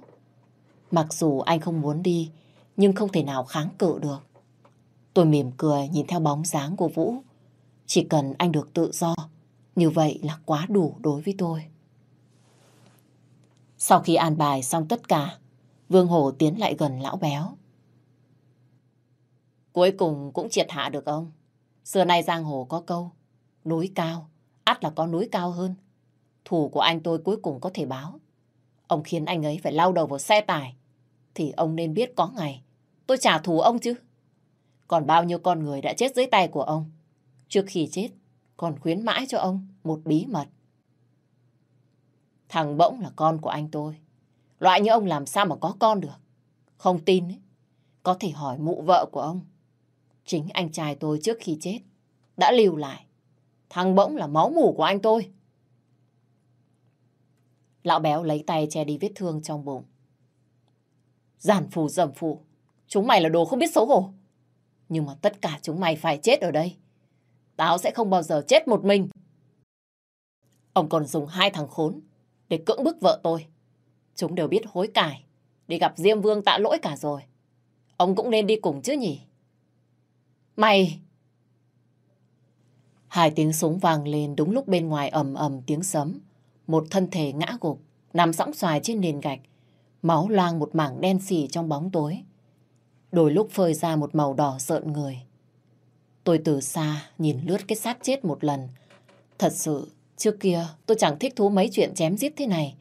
Mặc dù anh không muốn đi, nhưng không thể nào kháng cự được. Tôi mỉm cười nhìn theo bóng dáng của Vũ. Chỉ cần anh được tự do, như vậy là quá đủ đối với tôi. Sau khi an bài xong tất cả, Vương Hổ tiến lại gần lão béo. Cuối cùng cũng triệt hạ được ông. Xưa nay giang hồ có câu, núi cao, ắt là có núi cao hơn. Thủ của anh tôi cuối cùng có thể báo. Ông khiến anh ấy phải lao đầu vào xe tải, thì ông nên biết có ngày tôi trả thù ông chứ. Còn bao nhiêu con người đã chết dưới tay của ông. Trước khi chết, còn khuyến mãi cho ông một bí mật. Thằng Bỗng là con của anh tôi. Loại như ông làm sao mà có con được. Không tin ấy, có thể hỏi mụ vợ của ông. Chính anh trai tôi trước khi chết đã lưu lại. Thằng Bỗng là máu mủ của anh tôi. Lão béo lấy tay che đi vết thương trong bụng. Giản phù dầm phù. Chúng mày là đồ không biết xấu hổ. Nhưng mà tất cả chúng mày phải chết ở đây. Tao sẽ không bao giờ chết một mình. Ông còn dùng hai thằng khốn để cưỡng bức vợ tôi. Chúng đều biết hối cải, đi gặp Diêm Vương tạ lỗi cả rồi. Ông cũng nên đi cùng chứ nhỉ? Mày! Hai tiếng súng vang lên đúng lúc bên ngoài ầm ầm tiếng sấm. Một thân thể ngã gục, nằm sõng xoài trên nền gạch. Máu loang một mảng đen xì trong bóng tối. Đôi lúc phơi ra một màu đỏ sợn người. Tôi từ xa nhìn lướt cái xác chết một lần. Thật sự, trước kia tôi chẳng thích thú mấy chuyện chém giết thế này.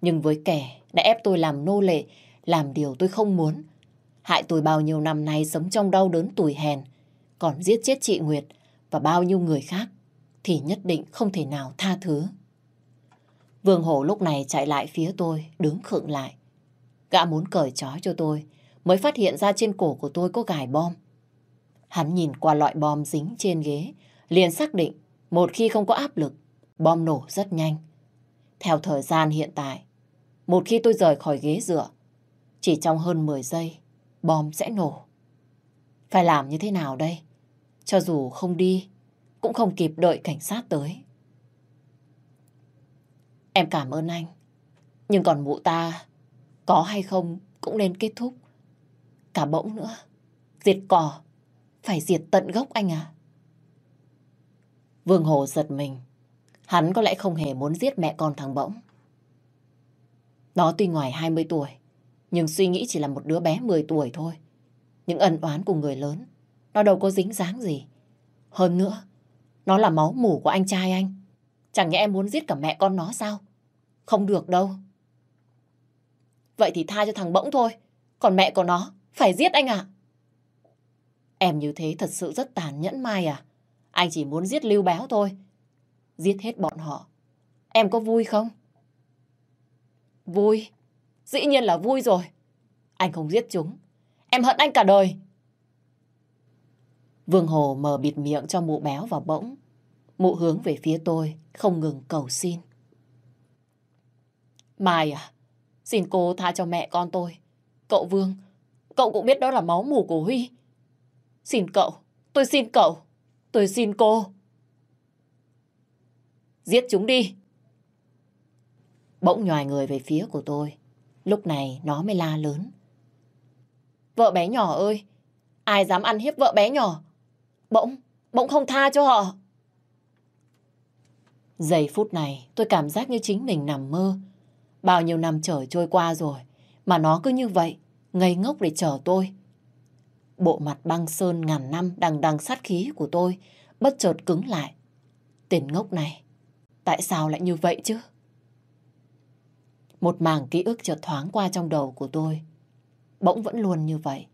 Nhưng với kẻ đã ép tôi làm nô lệ, làm điều tôi không muốn. Hại tôi bao nhiêu năm nay sống trong đau đớn tủi hèn. Còn giết chết chị Nguyệt và bao nhiêu người khác thì nhất định không thể nào tha thứ. Vương Hổ lúc này chạy lại phía tôi, đứng khựng lại. Gã muốn cởi trói cho tôi, mới phát hiện ra trên cổ của tôi có gài bom. Hắn nhìn qua loại bom dính trên ghế, liền xác định một khi không có áp lực, bom nổ rất nhanh. Theo thời gian hiện tại, một khi tôi rời khỏi ghế dựa, chỉ trong hơn 10 giây, bom sẽ nổ. Phải làm như thế nào đây? Cho dù không đi, cũng không kịp đợi cảnh sát tới. Em cảm ơn anh. Nhưng còn mụ ta, có hay không cũng nên kết thúc. Cả bỗng nữa. Diệt cỏ. Phải diệt tận gốc anh à. Vương Hồ giật mình. Hắn có lẽ không hề muốn giết mẹ con thằng bỗng. Nó tuy ngoài 20 tuổi, nhưng suy nghĩ chỉ là một đứa bé 10 tuổi thôi. Những ân oán của người lớn, nó đâu có dính dáng gì. Hơn nữa, nó là máu mủ của anh trai anh. Chẳng nhẽ em muốn giết cả mẹ con nó sao? Không được đâu. Vậy thì tha cho thằng bỗng thôi. Còn mẹ của nó, phải giết anh à? Em như thế thật sự rất tàn nhẫn Mai à? Anh chỉ muốn giết Lưu Béo thôi. Giết hết bọn họ. Em có vui không? Vui. Dĩ nhiên là vui rồi. Anh không giết chúng. Em hận anh cả đời. Vương Hồ mở bịt miệng cho mụ béo và bỗng. Mụ hướng về phía tôi, không ngừng cầu xin. Mai à, xin cô tha cho mẹ con tôi. Cậu Vương, cậu cũng biết đó là máu mù của Huy. Xin cậu, tôi xin cậu, tôi xin cô. Giết chúng đi. Bỗng nhòi người về phía của tôi. Lúc này nó mới la lớn. Vợ bé nhỏ ơi, ai dám ăn hiếp vợ bé nhỏ? Bỗng, bỗng không tha cho họ. Giây phút này tôi cảm giác như chính mình nằm mơ. Bao nhiêu năm trời trôi qua rồi mà nó cứ như vậy, ngây ngốc để chờ tôi. Bộ mặt băng sơn ngàn năm đằng đằng sát khí của tôi bất chợt cứng lại. Tên ngốc này, tại sao lại như vậy chứ? Một mảng ký ức chợt thoáng qua trong đầu của tôi. Bỗng vẫn luôn như vậy.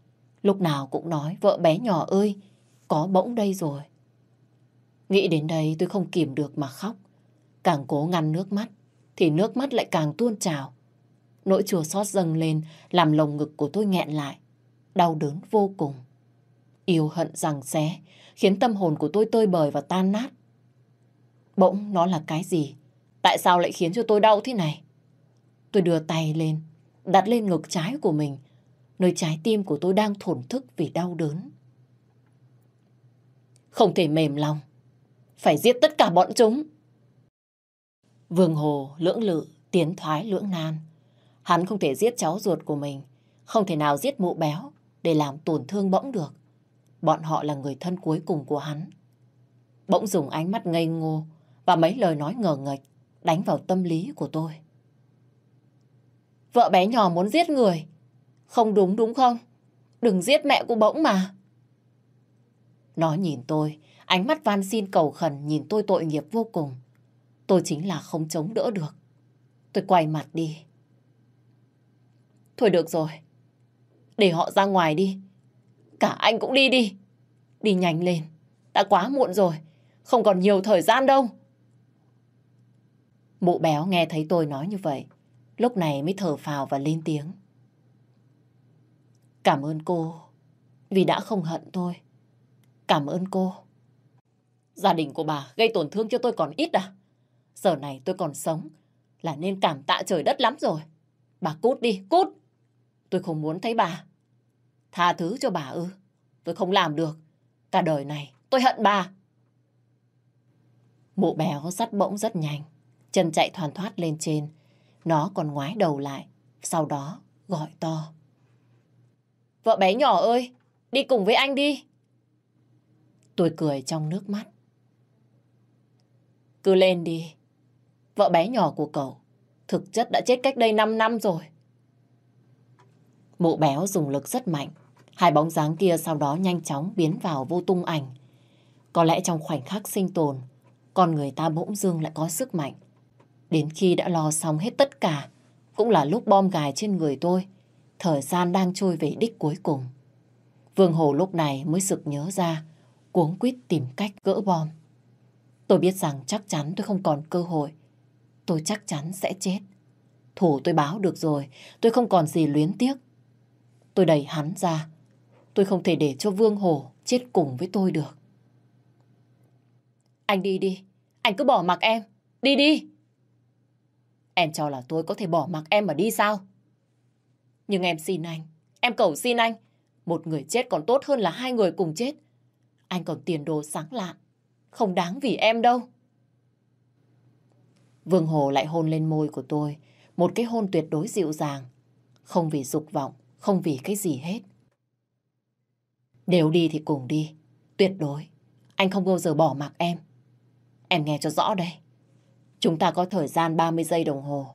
Lúc nào cũng nói, vợ bé nhỏ ơi, có bỗng đây rồi. Nghĩ đến đây tôi không kìm được mà khóc. Càng cố ngăn nước mắt, thì nước mắt lại càng tuôn trào. Nỗi chua xót dâng lên, làm lồng ngực của tôi nghẹn lại. Đau đớn vô cùng. Yêu hận rằng xé, khiến tâm hồn của tôi tơi bời và tan nát. Bỗng nó là cái gì? Tại sao lại khiến cho tôi đau thế này? Tôi đưa tay lên, đặt lên ngực trái của mình, nơi trái tim của tôi đang thổn thức vì đau đớn. Không thể mềm lòng, phải giết tất cả bọn chúng. Vương Hồ lưỡng lự, tiến thoái lưỡng nan. Hắn không thể giết cháu ruột của mình, không thể nào giết mụ béo để làm tổn thương bỗng được. Bọn họ là người thân cuối cùng của hắn. Bỗng dùng ánh mắt ngây ngô và mấy lời nói ngờ nghệch đánh vào tâm lý của tôi. Vợ bé nhỏ muốn giết người. Không đúng đúng không? Đừng giết mẹ của bỗng mà. Nó nhìn tôi, ánh mắt van xin cầu khẩn nhìn tôi tội nghiệp vô cùng. Tôi chính là không chống đỡ được. Tôi quay mặt đi. Thôi được rồi, Để họ ra ngoài đi. Cả anh cũng đi đi. Đi nhanh lên. Đã quá muộn rồi. Không còn nhiều thời gian đâu. Mụ béo nghe thấy tôi nói như vậy. Lúc này mới thở phào và lên tiếng. Cảm ơn cô vì đã không hận tôi. Cảm ơn cô. Gia đình của bà gây tổn thương cho tôi còn ít à? Giờ này tôi còn sống là nên cảm tạ trời đất lắm rồi. Bà cút đi, cút. Tôi không muốn thấy bà. Tha thứ cho bà ư. Tôi không làm được. Cả đời này tôi hận bà. Mụ béo sắt bỗng rất nhanh. Chân chạy thoàn thoát lên trên. Nó còn ngoái đầu lại. Sau đó gọi to. Vợ bé nhỏ ơi, đi cùng với anh đi. Tôi cười trong nước mắt. Cứ lên đi. Vợ bé nhỏ của cậu thực chất đã chết cách đây 5 năm rồi. Mụ béo dùng lực rất mạnh. Hai bóng dáng kia sau đó nhanh chóng biến vào vô tung ảnh. Có lẽ trong khoảnh khắc sinh tồn, con người ta bỗng dưng lại có sức mạnh. Đến khi đã lo xong hết tất cả, cũng là lúc bom gài trên người tôi. Thời gian đang trôi về đích cuối cùng. Vương Hồ lúc này mới sực nhớ ra, cuống quýt tìm cách gỡ bom. Tôi biết rằng chắc chắn tôi không còn cơ hội. Tôi chắc chắn sẽ chết. Thủ tôi báo được rồi, tôi không còn gì luyến tiếc. Tôi đẩy hắn ra. Tôi không thể để cho Vương Hồ chết cùng với tôi được. Anh đi đi, anh cứ bỏ mặc em. Đi đi. Em cho là tôi có thể bỏ mặc em mà đi sao? Nhưng em xin anh, em cầu xin anh. Một người chết còn tốt hơn là hai người cùng chết. Anh còn tiền đồ sáng lạn. Không đáng vì em đâu. Vương Hồ lại hôn lên môi của tôi. Một cái hôn tuyệt đối dịu dàng. Không vì dục vọng, không vì cái gì hết. Nếu đi thì cùng đi. Tuyệt đối. Anh không bao giờ bỏ mặc em. Em nghe cho rõ đây. Chúng ta có thời gian 30 giây đồng hồ.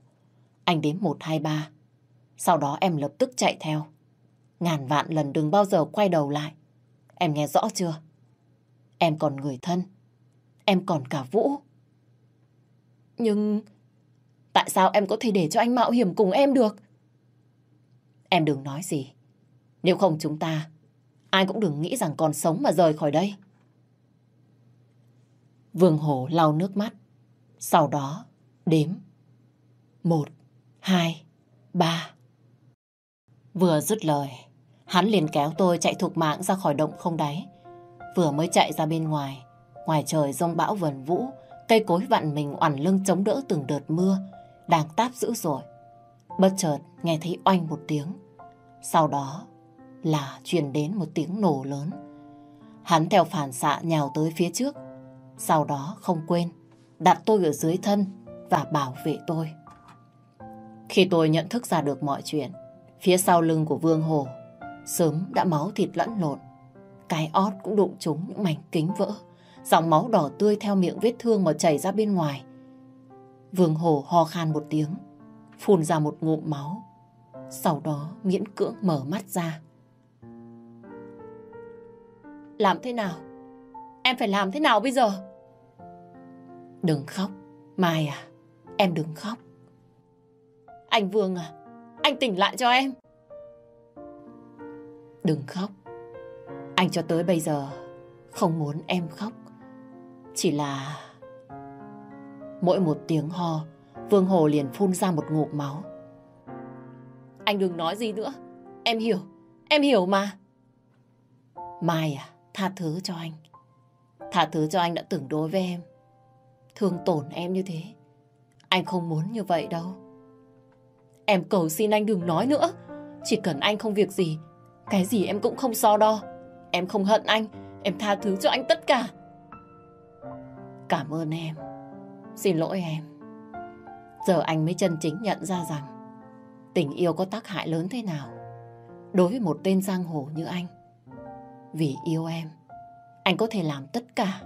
Anh đếm 1, 2, 3. Sau đó em lập tức chạy theo. Ngàn vạn lần đừng bao giờ quay đầu lại. Em nghe rõ chưa? Em còn người thân. Em còn cả Vũ. Nhưng... Tại sao em có thể để cho anh mạo hiểm cùng em được? Em đừng nói gì. Nếu không chúng ta, ai cũng đừng nghĩ rằng còn sống mà rời khỏi đây. Vương Hổ lau nước mắt. Sau đó, đếm. Một, hai, ba. Vừa dứt lời, hắn liền kéo tôi chạy thục mạng ra khỏi động không đáy. Vừa mới chạy ra bên ngoài, ngoài trời rông bão vần vũ, cây cối vặn mình oằn lưng chống đỡ từng đợt mưa, đang táp dữ rồi. Bất chợt nghe thấy oanh một tiếng. Sau đó là truyền đến một tiếng nổ lớn. Hắn theo phản xạ nhào tới phía trước. Sau đó không quên đặt tôi ở dưới thân và bảo vệ tôi. Khi tôi nhận thức ra được mọi chuyện, phía sau lưng của Vương Hồ sớm đã máu thịt lẫn lộn. Cái ót cũng đụng trúng những mảnh kính vỡ. Dòng máu đỏ tươi theo miệng vết thương mà chảy ra bên ngoài. Vương Hồ ho khan một tiếng, phun ra một ngụm máu. Sau đó miễn cưỡng mở mắt ra. Làm thế nào? Em phải làm thế nào bây giờ? Đừng khóc, Mai à, em đừng khóc. Anh Vương à, anh tỉnh lại cho em. Đừng khóc. Anh cho tới bây giờ không muốn em khóc. Chỉ là... Mỗi một tiếng ho, Vương Hồ liền phun ra một ngụm máu. Anh đừng nói gì nữa. Em hiểu, em hiểu mà. Mai à, tha thứ cho anh. Tha thứ cho anh đã tưởng đối với em. Thương tổn em như thế. Anh không muốn như vậy đâu. Em cầu xin anh đừng nói nữa. Chỉ cần anh không việc gì, cái gì em cũng không so đo. Em không hận anh, em tha thứ cho anh tất cả. Cảm ơn em. Xin lỗi em. Giờ anh mới chân chính nhận ra rằng tình yêu có tác hại lớn thế nào đối với một tên giang hồ như anh. Vì yêu em, anh có thể làm tất cả.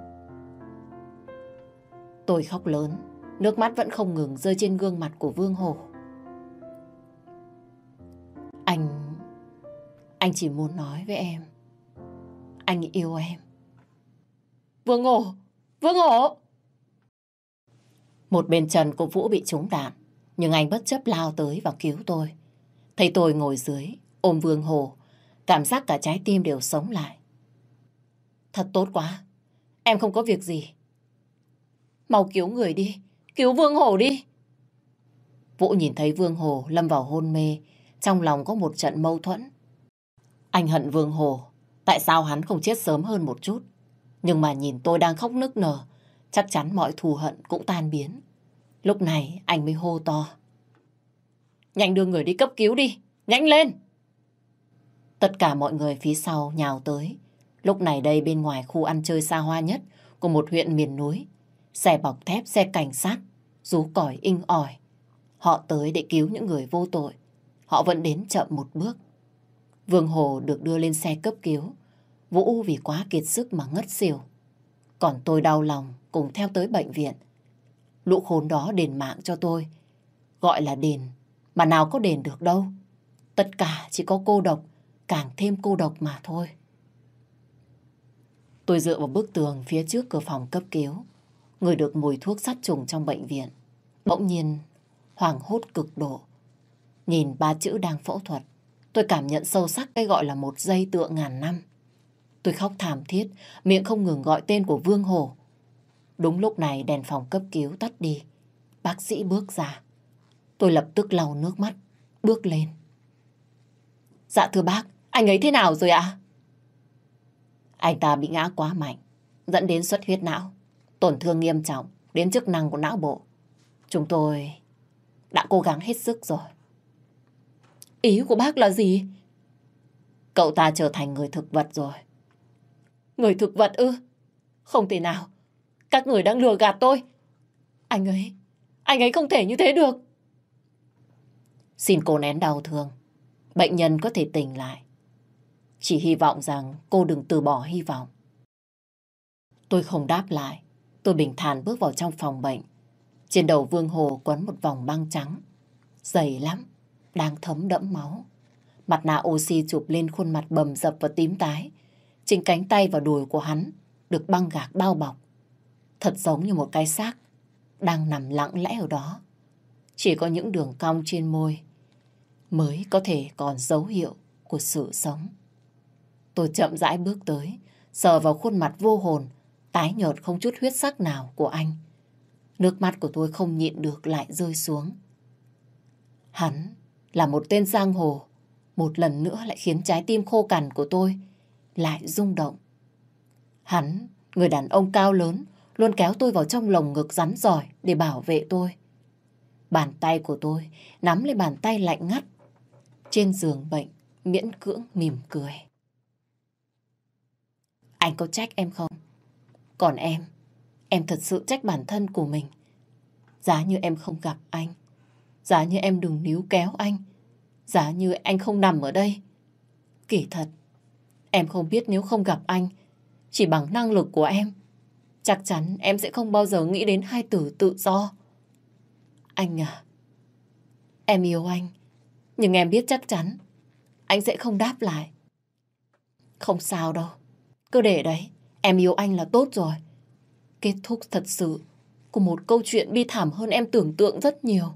Tôi khóc lớn, nước mắt vẫn không ngừng rơi trên gương mặt của Vương Hồ. Anh... Anh chỉ muốn nói với em. Anh yêu em. Vương Hồ! Vương Hồ! Một bên trần của Vũ bị trúng đạn, nhưng anh bất chấp lao tới và cứu tôi. Thấy tôi ngồi dưới, ôm Vương Hồ, Cảm giác cả trái tim đều sống lại. Thật tốt quá. Em không có việc gì. Mau cứu người đi. Cứu Vương Hổ đi. Vũ nhìn thấy Vương Hồ lâm vào hôn mê. Trong lòng có một trận mâu thuẫn. Anh hận Vương Hồ. Tại sao hắn không chết sớm hơn một chút? Nhưng mà nhìn tôi đang khóc nức nở. Chắc chắn mọi thù hận cũng tan biến. Lúc này anh mới hô to. Nhanh đưa người đi cấp cứu đi. Nhanh lên! Tất cả mọi người phía sau nhào tới. Lúc này đây bên ngoài khu ăn chơi xa hoa nhất của một huyện miền núi. Xe bọc thép, xe cảnh sát, rú còi inh ỏi. Họ tới để cứu những người vô tội. Họ vẫn đến chậm một bước. Vương Hồ được đưa lên xe cấp cứu. Vũ vì quá kiệt sức mà ngất xỉu. Còn tôi đau lòng cùng theo tới bệnh viện. Lũ khốn đó đền mạng cho tôi. Gọi là đền, mà nào có đền được đâu. Tất cả chỉ có cô độc, càng thêm cô độc mà thôi. Tôi dựa vào bức tường phía trước cửa phòng cấp cứu. Người được mùi thuốc sát trùng trong bệnh viện. Bỗng nhiên, hoảng hốt cực độ. Nhìn ba chữ đang phẫu thuật, tôi cảm nhận sâu sắc cái gọi là một giây tựa ngàn năm. Tôi khóc thảm thiết, miệng không ngừng gọi tên của Vương Hổ. Đúng lúc này đèn phòng cấp cứu tắt đi. Bác sĩ bước ra. Tôi lập tức lau nước mắt, bước lên. Dạ thưa bác, anh ấy thế nào rồi ạ? Anh ta bị ngã quá mạnh, dẫn đến xuất huyết não, tổn thương nghiêm trọng đến chức năng của não bộ. Chúng tôi đã cố gắng hết sức rồi. Ý của bác là gì? Cậu ta trở thành người thực vật rồi. Người thực vật ư? Không thể nào. Các người đang lừa gạt tôi. Anh ấy, anh ấy không thể như thế được. Xin cô nén đau thương. Bệnh nhân có thể tỉnh lại. Chỉ hy vọng rằng cô đừng từ bỏ hy vọng. Tôi không đáp lại. Tôi bình thản bước vào trong phòng bệnh. Trên đầu Vương Hồ quấn một vòng băng trắng. Dày lắm, đang thấm đẫm máu. Mặt nạ oxy chụp lên khuôn mặt bầm dập và tím tái. Trên cánh tay và đùi của hắn được băng gạc bao bọc. Thật giống như một cái xác đang nằm lặng lẽ ở đó. Chỉ có những đường cong trên môi mới có thể còn dấu hiệu của sự sống. Tôi chậm rãi bước tới, sờ vào khuôn mặt vô hồn, tái nhợt không chút huyết sắc nào của anh. Nước mắt của tôi không nhịn được lại rơi xuống. Hắn là một tên giang hồ, một lần nữa lại khiến trái tim khô cằn của tôi lại rung động. Hắn, người đàn ông cao lớn, luôn kéo tôi vào trong lồng ngực rắn giỏi để bảo vệ tôi. Bàn tay của tôi nắm lấy bàn tay lạnh ngắt. Trên giường bệnh, miễn cưỡng mỉm cười. Anh có trách em không? Còn em, em thật sự trách bản thân của mình. Giá như em không gặp anh, giá như em đừng níu kéo anh, giá như anh không nằm ở đây. Kỳ thật, em không biết nếu không gặp anh, chỉ bằng năng lực của em, chắc chắn em sẽ không bao giờ nghĩ đến hai từ tự do. Anh à, em yêu anh, nhưng em biết chắc chắn anh sẽ không đáp lại. Không sao đâu, cứ để đấy, em yêu anh là tốt rồi. Kết thúc thật sự của một câu chuyện bi thảm hơn em tưởng tượng rất nhiều.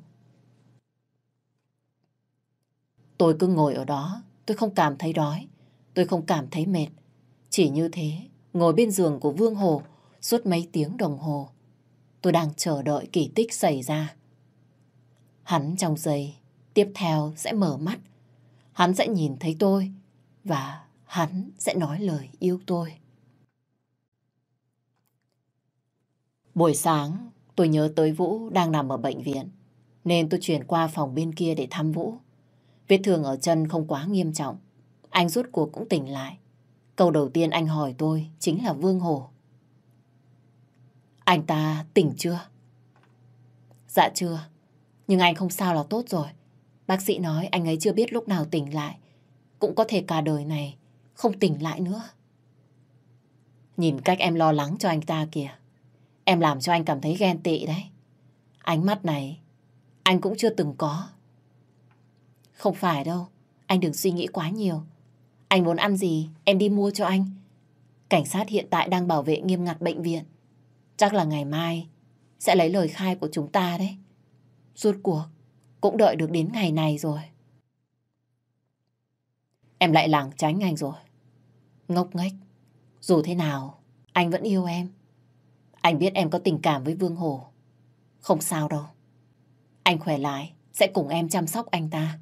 Tôi cứ ngồi ở đó, tôi không cảm thấy đói, tôi không cảm thấy mệt. Chỉ như thế, ngồi bên giường của Vương Hồ suốt mấy tiếng đồng hồ. Tôi đang chờ đợi kỳ tích xảy ra. Hắn trong giây tiếp theo sẽ mở mắt. Hắn sẽ nhìn thấy tôi và hắn sẽ nói lời yêu tôi. Buổi sáng, tôi nhớ tới Vũ đang nằm ở bệnh viện, nên tôi chuyển qua phòng bên kia để thăm Vũ. Vết thương ở chân không quá nghiêm trọng, anh rút cuộc cũng tỉnh lại. Câu đầu tiên anh hỏi tôi chính là Vương Hồ. Anh ta tỉnh chưa? Dạ chưa, nhưng anh không sao là tốt rồi. Bác sĩ nói anh ấy chưa biết lúc nào tỉnh lại, cũng có thể cả đời này không tỉnh lại nữa. Nhìn cách em lo lắng cho anh ta kìa. Em làm cho anh cảm thấy ghen tị đấy. Ánh mắt này anh cũng chưa từng có. Không phải đâu, anh đừng suy nghĩ quá nhiều. Anh muốn ăn gì, em đi mua cho anh. Cảnh sát hiện tại đang bảo vệ nghiêm ngặt bệnh viện. Chắc là ngày mai sẽ lấy lời khai của chúng ta đấy. Rốt cuộc cũng đợi được đến ngày này rồi. em lại lảng tránh anh rồi. Ngốc nghếch. Dù thế nào, anh vẫn yêu em. Anh biết em có tình cảm với Vương Hồ. Không sao đâu. Anh khỏe lại, sẽ cùng em chăm sóc anh ta.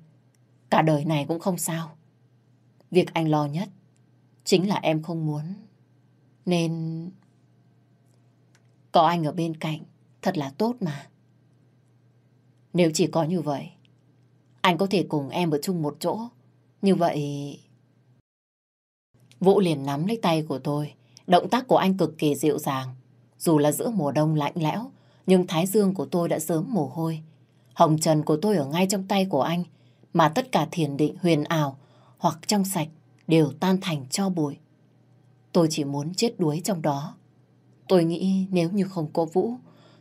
Cả đời này cũng không sao. Việc anh lo nhất chính là em không muốn. Nên... Có anh ở bên cạnh, thật là tốt mà. Nếu chỉ có như vậy, anh có thể cùng em ở chung một chỗ. Như vậy... Vũ liền nắm lấy tay của tôi. Động tác của anh cực kỳ dịu dàng. Dù là giữa mùa đông lạnh lẽo, nhưng thái dương của tôi đã sớm mồ hôi. Hồng trần của tôi ở ngay trong tay của anh, mà tất cả thiền định huyền ảo hoặc trong sạch đều tan thành cho bụi. Tôi chỉ muốn chết đuối trong đó. Tôi nghĩ nếu như không có Vũ,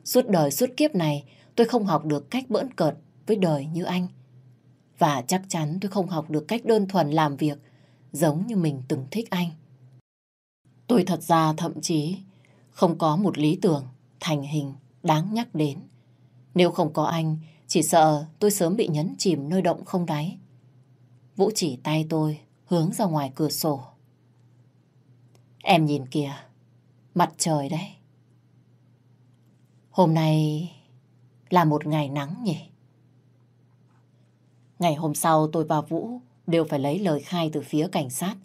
suốt đời suốt kiếp này tôi không học được cách bỡn cợt với đời như anh. Và chắc chắn tôi không học được cách đơn thuần làm việc giống như mình từng thích anh. Tôi thật ra thậm chí không có một lý tưởng thành hình đáng nhắc đến. Nếu không có anh, chỉ sợ tôi sớm bị nhấn chìm nơi động không đáy. Vũ chỉ tay tôi hướng ra ngoài cửa sổ. Em nhìn kìa, mặt trời đấy. Hôm nay là một ngày nắng nhỉ? Ngày hôm sau tôi và Vũ đều phải lấy lời khai từ phía cảnh sát.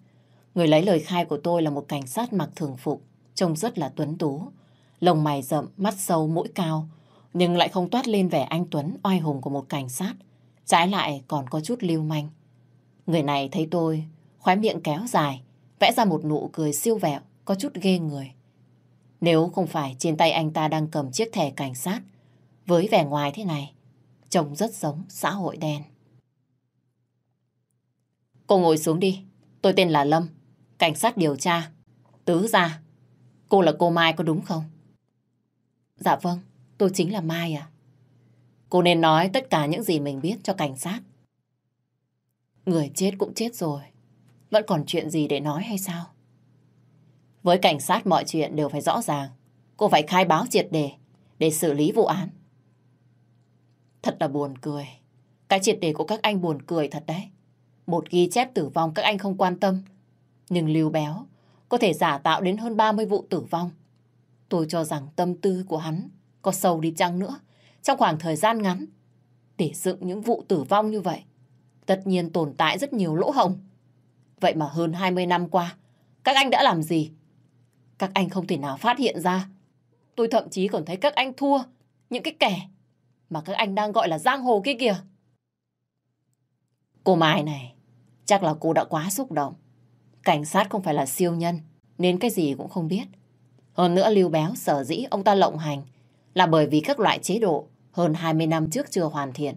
Người lấy lời khai của tôi là một cảnh sát mặc thường phục, trông rất là tuấn tú. Lồng mày rậm, mắt sâu, mũi cao, nhưng lại không toát lên vẻ anh Tuấn oai hùng của một cảnh sát. Trái lại còn có chút lưu manh. Người này thấy tôi, khóe miệng kéo dài, vẽ ra một nụ cười siêu vẹo, có chút ghê người. Nếu không phải trên tay anh ta đang cầm chiếc thẻ cảnh sát, với vẻ ngoài thế này, trông rất giống xã hội đen. Cô ngồi xuống đi, tôi tên là Lâm, cảnh sát điều tra. Tứ ra, cô là cô Mai có đúng không? Dạ vâng, tôi chính là Mai à. Cô nên nói tất cả những gì mình biết cho cảnh sát. Người chết cũng chết rồi. Vẫn còn chuyện gì để nói hay sao? Với cảnh sát mọi chuyện đều phải rõ ràng. Cô phải khai báo triệt đề để xử lý vụ án. Thật là buồn cười. Cái triệt đề của các anh buồn cười thật đấy. Một ghi chép tử vong các anh không quan tâm. Nhưng Lưu Béo có thể giả tạo đến hơn 30 vụ tử vong. Tôi cho rằng tâm tư của hắn có sâu đi chăng nữa trong khoảng thời gian ngắn để dựng những vụ tử vong như vậy. Tất nhiên tồn tại rất nhiều lỗ hồng. Vậy mà hơn 20 năm qua, các anh đã làm gì? Các anh không thể nào phát hiện ra. Tôi thậm chí còn thấy các anh thua những cái kẻ mà các anh đang gọi là giang hồ kia kìa. Cô Mai này, chắc là cô đã quá xúc động. Cảnh sát không phải là siêu nhân, nên cái gì cũng không biết. Hơn nữa Lưu Béo sở dĩ ông ta lộng hành là bởi vì các loại chế độ hơn 20 năm trước chưa hoàn thiện.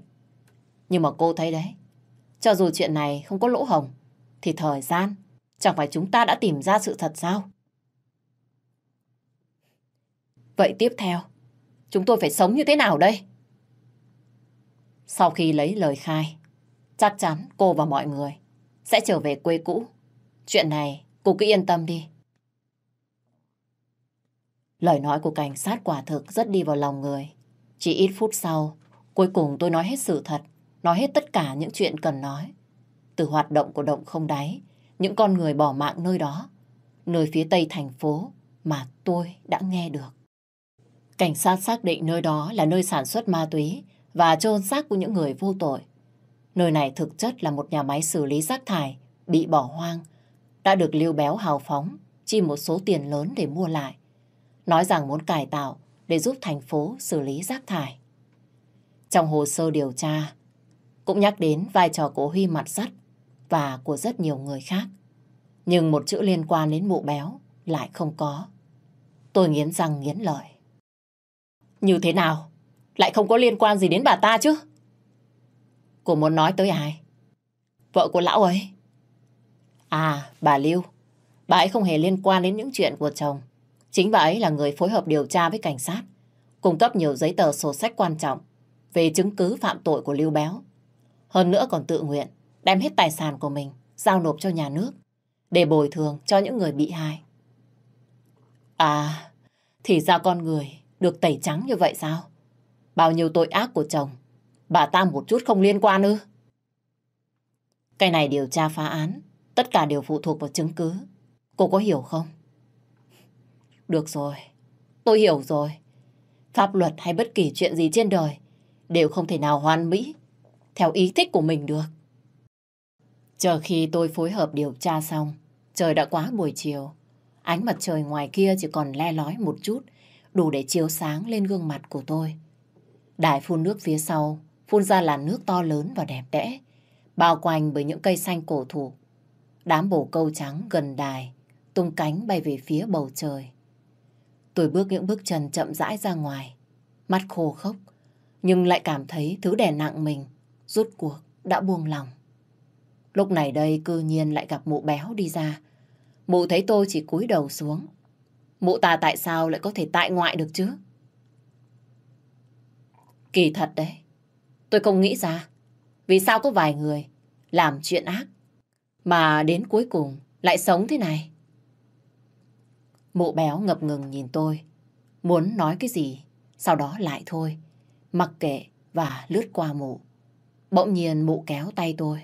Nhưng mà cô thấy đấy, cho dù chuyện này không có lỗ hồng, thì thời gian chẳng phải chúng ta đã tìm ra sự thật sao? Vậy tiếp theo, chúng tôi phải sống như thế nào đây? Sau khi lấy lời khai, chắc chắn cô và mọi người sẽ trở về quê cũ. Chuyện này cô cứ yên tâm đi. Lời nói của cảnh sát quả thực rất đi vào lòng người. Chỉ ít phút sau, cuối cùng tôi nói hết sự thật, nói hết tất cả những chuyện cần nói. Từ hoạt động của động không đáy, những con người bỏ mạng nơi đó, nơi phía tây thành phố mà tôi đã nghe được. Cảnh sát xác định nơi đó là nơi sản xuất ma túy và chôn xác của những người vô tội. Nơi này thực chất là một nhà máy xử lý rác thải bị bỏ hoang, đã được Lưu Béo hào phóng, chi một số tiền lớn để mua lại. Nói rằng muốn cải tạo để giúp thành phố xử lý rác thải. Trong hồ sơ điều tra, cũng nhắc đến vai trò của Huy mặt sắt và của rất nhiều người khác. Nhưng một chữ liên quan đến mụ béo lại không có. Tôi nghiến răng nghiến lợi. Như thế nào? Lại không có liên quan gì đến bà ta chứ? Cô muốn nói tới ai? Vợ của lão ấy. À, bà Lưu. Bà ấy không hề liên quan đến những chuyện của chồng. Chính bà ấy là người phối hợp điều tra với cảnh sát, cung cấp nhiều giấy tờ sổ sách quan trọng về chứng cứ phạm tội của Lưu Béo. Hơn nữa còn tự nguyện đem hết tài sản của mình giao nộp cho nhà nước để bồi thường cho những người bị hại. À, thì ra con người được tẩy trắng như vậy sao? Bao nhiêu tội ác của chồng, bà ta một chút không liên quan ư? Cái này điều tra phá án, Tất cả đều phụ thuộc vào chứng cứ. Cô có hiểu không? Được rồi, tôi hiểu rồi. Pháp luật hay bất kỳ chuyện gì trên đời đều không thể nào hoàn mỹ theo ý thích của mình được. Chờ khi tôi phối hợp điều tra xong, trời đã quá buổi chiều. Ánh mặt trời ngoài kia chỉ còn le lói một chút, đủ để chiếu sáng lên gương mặt của tôi. Đài phun nước phía sau, phun ra làn nước to lớn và đẹp đẽ, bao quanh bởi những cây xanh cổ thụ. Đám bồ câu trắng gần đài, tung cánh bay về phía bầu trời. Tôi bước những bước chân chậm rãi ra ngoài, mắt khô khốc, nhưng lại cảm thấy thứ đè nặng mình, rút cuộc đã buông lòng. Lúc này đây cư nhiên lại gặp mụ béo đi ra. Mụ thấy tôi chỉ cúi đầu xuống. Mụ ta tại sao lại có thể tại ngoại được chứ? Kỳ thật đấy. Tôi không nghĩ ra. Vì sao có vài người làm chuyện ác mà đến cuối cùng lại sống thế này? Mụ béo ngập ngừng nhìn tôi. Muốn nói cái gì, sau đó lại thôi. Mặc kệ và lướt qua mụ. Bỗng nhiên mụ kéo tay tôi.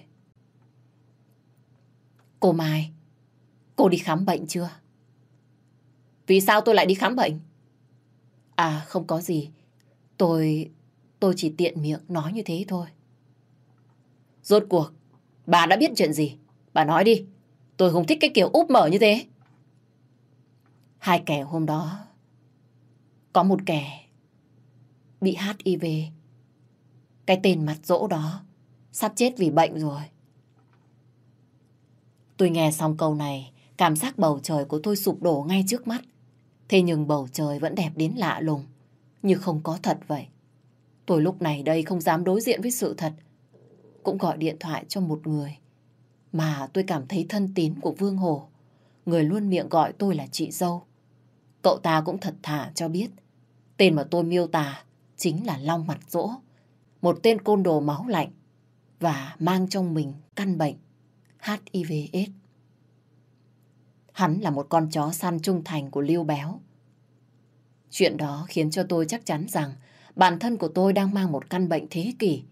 Cô Mai, cô đi khám bệnh chưa? Vì sao tôi lại đi khám bệnh? À không có gì. Tôi... tôi chỉ tiện miệng nói như thế thôi. Rốt cuộc, bà đã biết chuyện gì? Bà nói đi. Tôi không thích cái kiểu úp mở như thế. Hai kẻ hôm đó, có một kẻ bị HIV. Cái tên mặt dỗ đó sắp chết vì bệnh rồi. Tôi nghe xong câu này, cảm giác bầu trời của tôi sụp đổ ngay trước mắt. Thế nhưng bầu trời vẫn đẹp đến lạ lùng, như không có thật vậy. Tôi lúc này đây không dám đối diện với sự thật. Cũng gọi điện thoại cho một người mà tôi cảm thấy thân tín của Vương Hồ. Người luôn miệng gọi tôi là chị dâu. Cậu ta cũng thật thà cho biết. Tên mà tôi miêu tả chính là Long Mặt Dỗ. Một tên côn đồ máu lạnh và mang trong mình căn bệnh HIVS. Hắn là một con chó săn trung thành của Lưu Béo. Chuyện đó khiến cho tôi chắc chắn rằng bản thân của tôi đang mang một căn bệnh thế kỷ.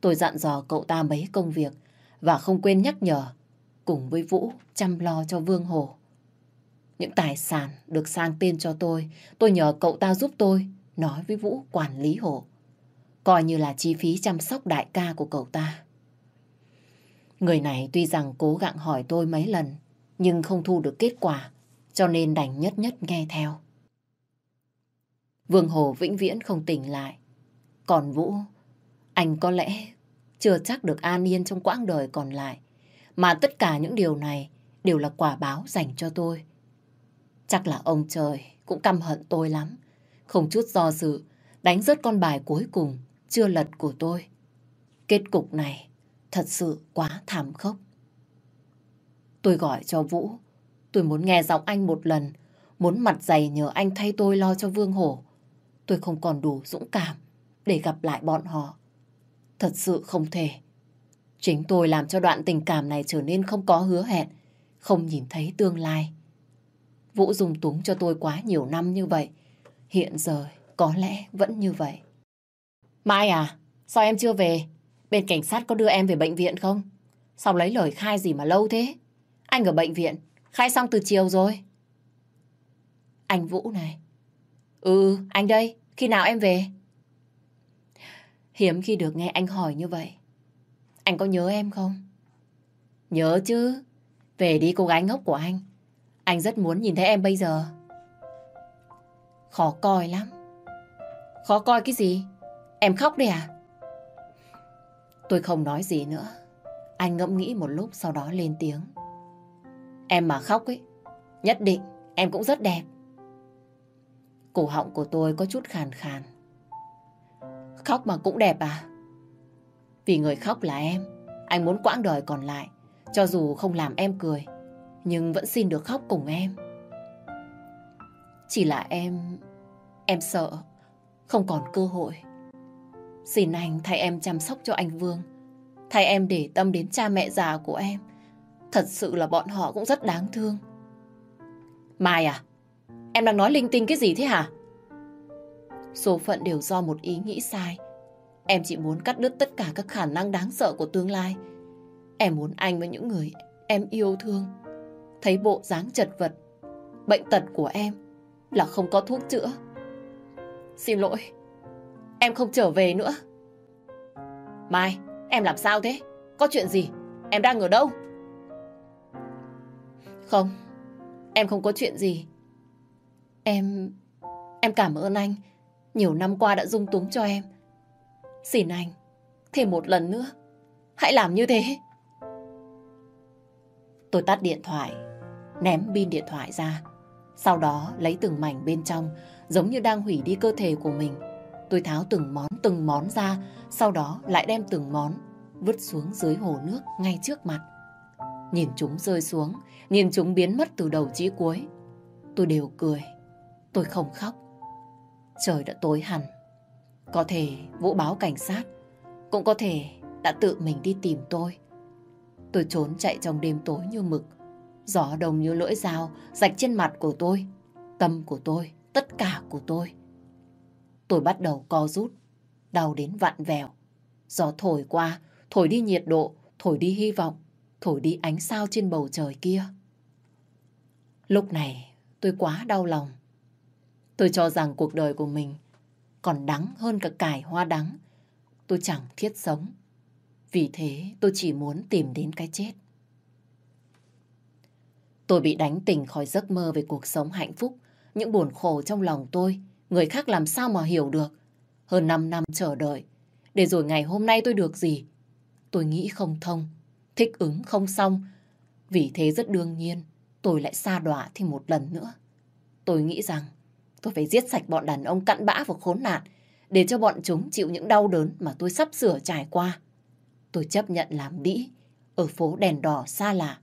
Tôi dặn dò cậu ta mấy công việc và không quên nhắc nhở cùng với Vũ chăm lo cho Vương Hồ. Những tài sản được sang tên cho tôi, tôi nhờ cậu ta giúp tôi nói với Vũ quản lý hộ. Coi như là chi phí chăm sóc đại ca của cậu ta. Người này tuy rằng cố gắng hỏi tôi mấy lần, nhưng không thu được kết quả, cho nên đành nhất nhất nghe theo. Vương Hồ vĩnh viễn không tỉnh lại. Còn Vũ, anh có lẽ chưa chắc được an yên trong quãng đời còn lại. Mà tất cả những điều này đều là quả báo dành cho tôi. Chắc là ông trời cũng căm hận tôi lắm. Không chút do dự, đánh rớt con bài cuối cùng, chưa lật của tôi. Kết cục này thật sự quá thảm khốc. Tôi gọi cho Vũ. Tôi muốn nghe giọng anh một lần, muốn mặt dày nhờ anh thay tôi lo cho Vương Hổ. Tôi không còn đủ dũng cảm để gặp lại bọn họ. Thật sự không thể. Chính tôi làm cho đoạn tình cảm này trở nên không có hứa hẹn, không nhìn thấy tương lai. Vũ dùng túng cho tôi quá nhiều năm như vậy. Hiện giờ có lẽ vẫn như vậy. Mai à, sao em chưa về? Bên cảnh sát có đưa em về bệnh viện không? Sao lấy lời khai gì mà lâu thế? Anh ở bệnh viện, khai xong từ chiều rồi. Anh Vũ này. Ừ, anh đây, khi nào em về? Hiếm khi được nghe anh hỏi như vậy. Anh có nhớ em không? Nhớ chứ. Về đi cô gái ngốc của anh. Anh rất muốn nhìn thấy em bây giờ. Khó coi lắm. Khó coi cái gì? Em khóc đi à? Tôi không nói gì nữa. Anh ngẫm nghĩ một lúc sau đó lên tiếng. Em mà khóc ấy, nhất định em cũng rất đẹp. Cổ họng của tôi có chút khàn khàn. Khóc mà cũng đẹp à? Vì người khóc là em, anh muốn quãng đời còn lại, cho dù không làm em cười, nhưng vẫn xin được khóc cùng em. Chỉ là em... em sợ, không còn cơ hội. Xin anh thay em chăm sóc cho anh Vương, thay em để tâm đến cha mẹ già của em. Thật sự là bọn họ cũng rất đáng thương. Mai à, em đang nói linh tinh cái gì thế hả? Số phận đều do một ý nghĩ sai. Em chỉ muốn cắt đứt tất cả các khả năng đáng sợ của tương lai. Em muốn anh với những người em yêu thương, thấy bộ dáng chật vật, bệnh tật của em là không có thuốc chữa. Xin lỗi, em không trở về nữa. Mai, em làm sao thế? Có chuyện gì? Em đang ở đâu? Không, em không có chuyện gì. Em... em cảm ơn anh. Nhiều năm qua đã dung túng cho em. Xin anh, thêm một lần nữa. Hãy làm như thế. Tôi tắt điện thoại, ném pin điện thoại ra. Sau đó lấy từng mảnh bên trong, giống như đang hủy đi cơ thể của mình. Tôi tháo từng món từng món ra, sau đó lại đem từng món vứt xuống dưới hồ nước ngay trước mặt. Nhìn chúng rơi xuống, nhìn chúng biến mất từ đầu chí cuối. Tôi đều cười, tôi không khóc. Trời đã tối hẳn. Có thể Vũ báo cảnh sát, cũng có thể đã tự mình đi tìm tôi. Tôi trốn chạy trong đêm tối như mực. Gió đông như lưỡi dao rạch trên mặt của tôi, tâm của tôi, tất cả của tôi. Tôi bắt đầu co rút, đau đến vặn vẹo. Gió thổi qua, thổi đi nhiệt độ, thổi đi hy vọng, thổi đi ánh sao trên bầu trời kia. Lúc này tôi quá đau lòng. Tôi cho rằng cuộc đời của mình còn đắng hơn cả cải hoa đắng. Tôi chẳng thiết sống. Vì thế tôi chỉ muốn tìm đến cái chết. Tôi bị đánh tỉnh khỏi giấc mơ về cuộc sống hạnh phúc. Những buồn khổ trong lòng tôi, người khác làm sao mà hiểu được. Hơn 5 năm chờ đợi, để rồi ngày hôm nay tôi được gì? Tôi nghĩ không thông, thích ứng không xong. Vì thế rất đương nhiên, tôi lại xa đọa thêm một lần nữa. Tôi nghĩ rằng tôi phải giết sạch bọn đàn ông cặn bã và khốn nạn để cho bọn chúng chịu những đau đớn mà tôi sắp sửa trải qua. Tôi chấp nhận làm đĩ ở phố đèn đỏ xa lạ,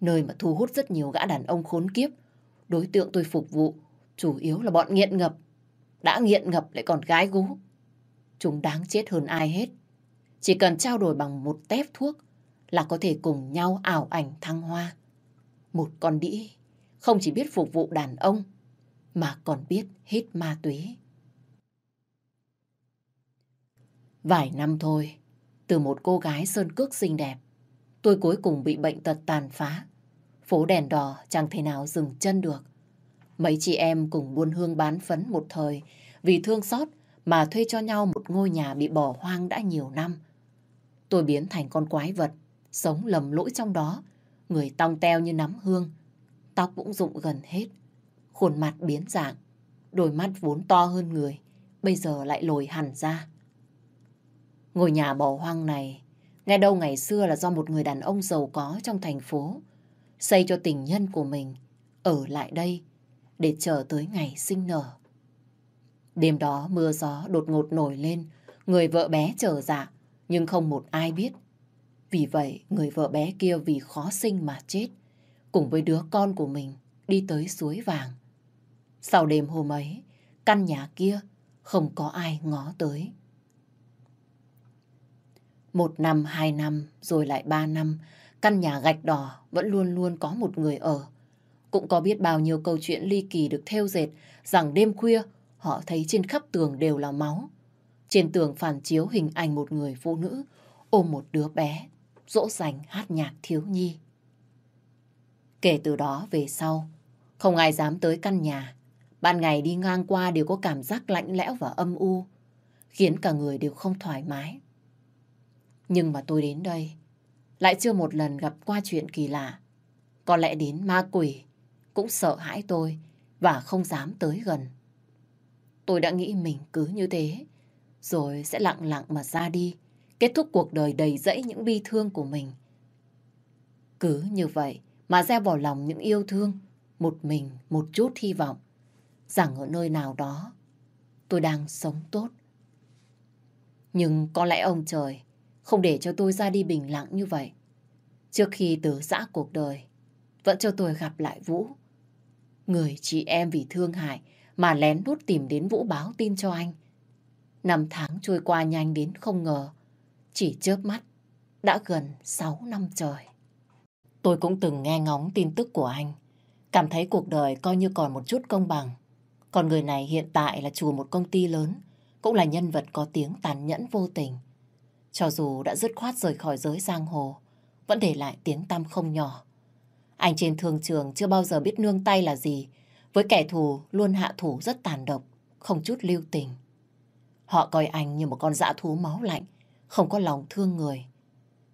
nơi mà thu hút rất nhiều gã đàn ông khốn kiếp. Đối tượng tôi phục vụ chủ yếu là bọn nghiện ngập. Đã nghiện ngập lại còn gái gú. Chúng đáng chết hơn ai hết. Chỉ cần trao đổi bằng một tép thuốc là có thể cùng nhau ảo ảnh thăng hoa. Một con đĩ không chỉ biết phục vụ đàn ông mà còn biết hít ma túy. Vài năm thôi, từ một cô gái sơn cước xinh đẹp, tôi cuối cùng bị bệnh tật tàn phá. Phố đèn đỏ chẳng thể nào dừng chân được. Mấy chị em cùng buôn hương bán phấn một thời vì thương xót mà thuê cho nhau một ngôi nhà bị bỏ hoang đã nhiều năm. Tôi biến thành con quái vật, sống lầm lỗi trong đó, người tong teo như nắm hương, tóc cũng rụng gần hết, khuôn mặt biến dạng, đôi mắt vốn to hơn người, bây giờ lại lồi hẳn ra. Ngôi nhà bỏ hoang này, nghe đâu ngày xưa là do một người đàn ông giàu có trong thành phố, xây cho tình nhân của mình, ở lại đây để chờ tới ngày sinh nở. Đêm đó mưa gió đột ngột nổi lên, người vợ bé chờ dạ, nhưng không một ai biết. Vì vậy, người vợ bé kia vì khó sinh mà chết, cùng với đứa con của mình đi tới suối vàng. Sau đêm hôm ấy, căn nhà kia không có ai ngó tới. Một năm, hai năm, rồi lại ba năm, căn nhà gạch đỏ vẫn luôn luôn có một người ở. Cũng có biết bao nhiêu câu chuyện ly kỳ được theo dệt rằng đêm khuya họ thấy trên khắp tường đều là máu. Trên tường phản chiếu hình ảnh một người phụ nữ ôm một đứa bé, dỗ dành hát nhạc thiếu nhi. Kể từ đó về sau, không ai dám tới căn nhà. Ban ngày đi ngang qua đều có cảm giác lạnh lẽo và âm u, khiến cả người đều không thoải mái. Nhưng mà tôi đến đây, lại chưa một lần gặp qua chuyện kỳ lạ. Có lẽ đến ma quỷ cũng sợ hãi tôi và không dám tới gần. Tôi đã nghĩ mình cứ như thế, rồi sẽ lặng lặng mà ra đi, kết thúc cuộc đời đầy rẫy những bi thương của mình. Cứ như vậy mà gieo vào lòng những yêu thương, một mình, một chút hy vọng, rằng ở nơi nào đó tôi đang sống tốt. Nhưng có lẽ ông trời không để cho tôi ra đi bình lặng như vậy. Trước khi từ giã cuộc đời, vẫn cho tôi gặp lại Vũ. Người chị em vì thương hại mà lén lút tìm đến Vũ báo tin cho anh. Năm tháng trôi qua nhanh đến không ngờ, chỉ chớp mắt, đã gần 6 năm trời. Tôi cũng từng nghe ngóng tin tức của anh, cảm thấy cuộc đời coi như còn một chút công bằng. Còn người này hiện tại là chủ một công ty lớn, cũng là nhân vật có tiếng tàn nhẫn vô tình. Cho dù đã dứt khoát rời khỏi giới giang hồ, vẫn để lại tiếng tăm không nhỏ. Anh trên thương trường chưa bao giờ biết nương tay là gì, với kẻ thù luôn hạ thủ rất tàn độc, không chút lưu tình. Họ coi anh như một con dã thú máu lạnh, không có lòng thương người.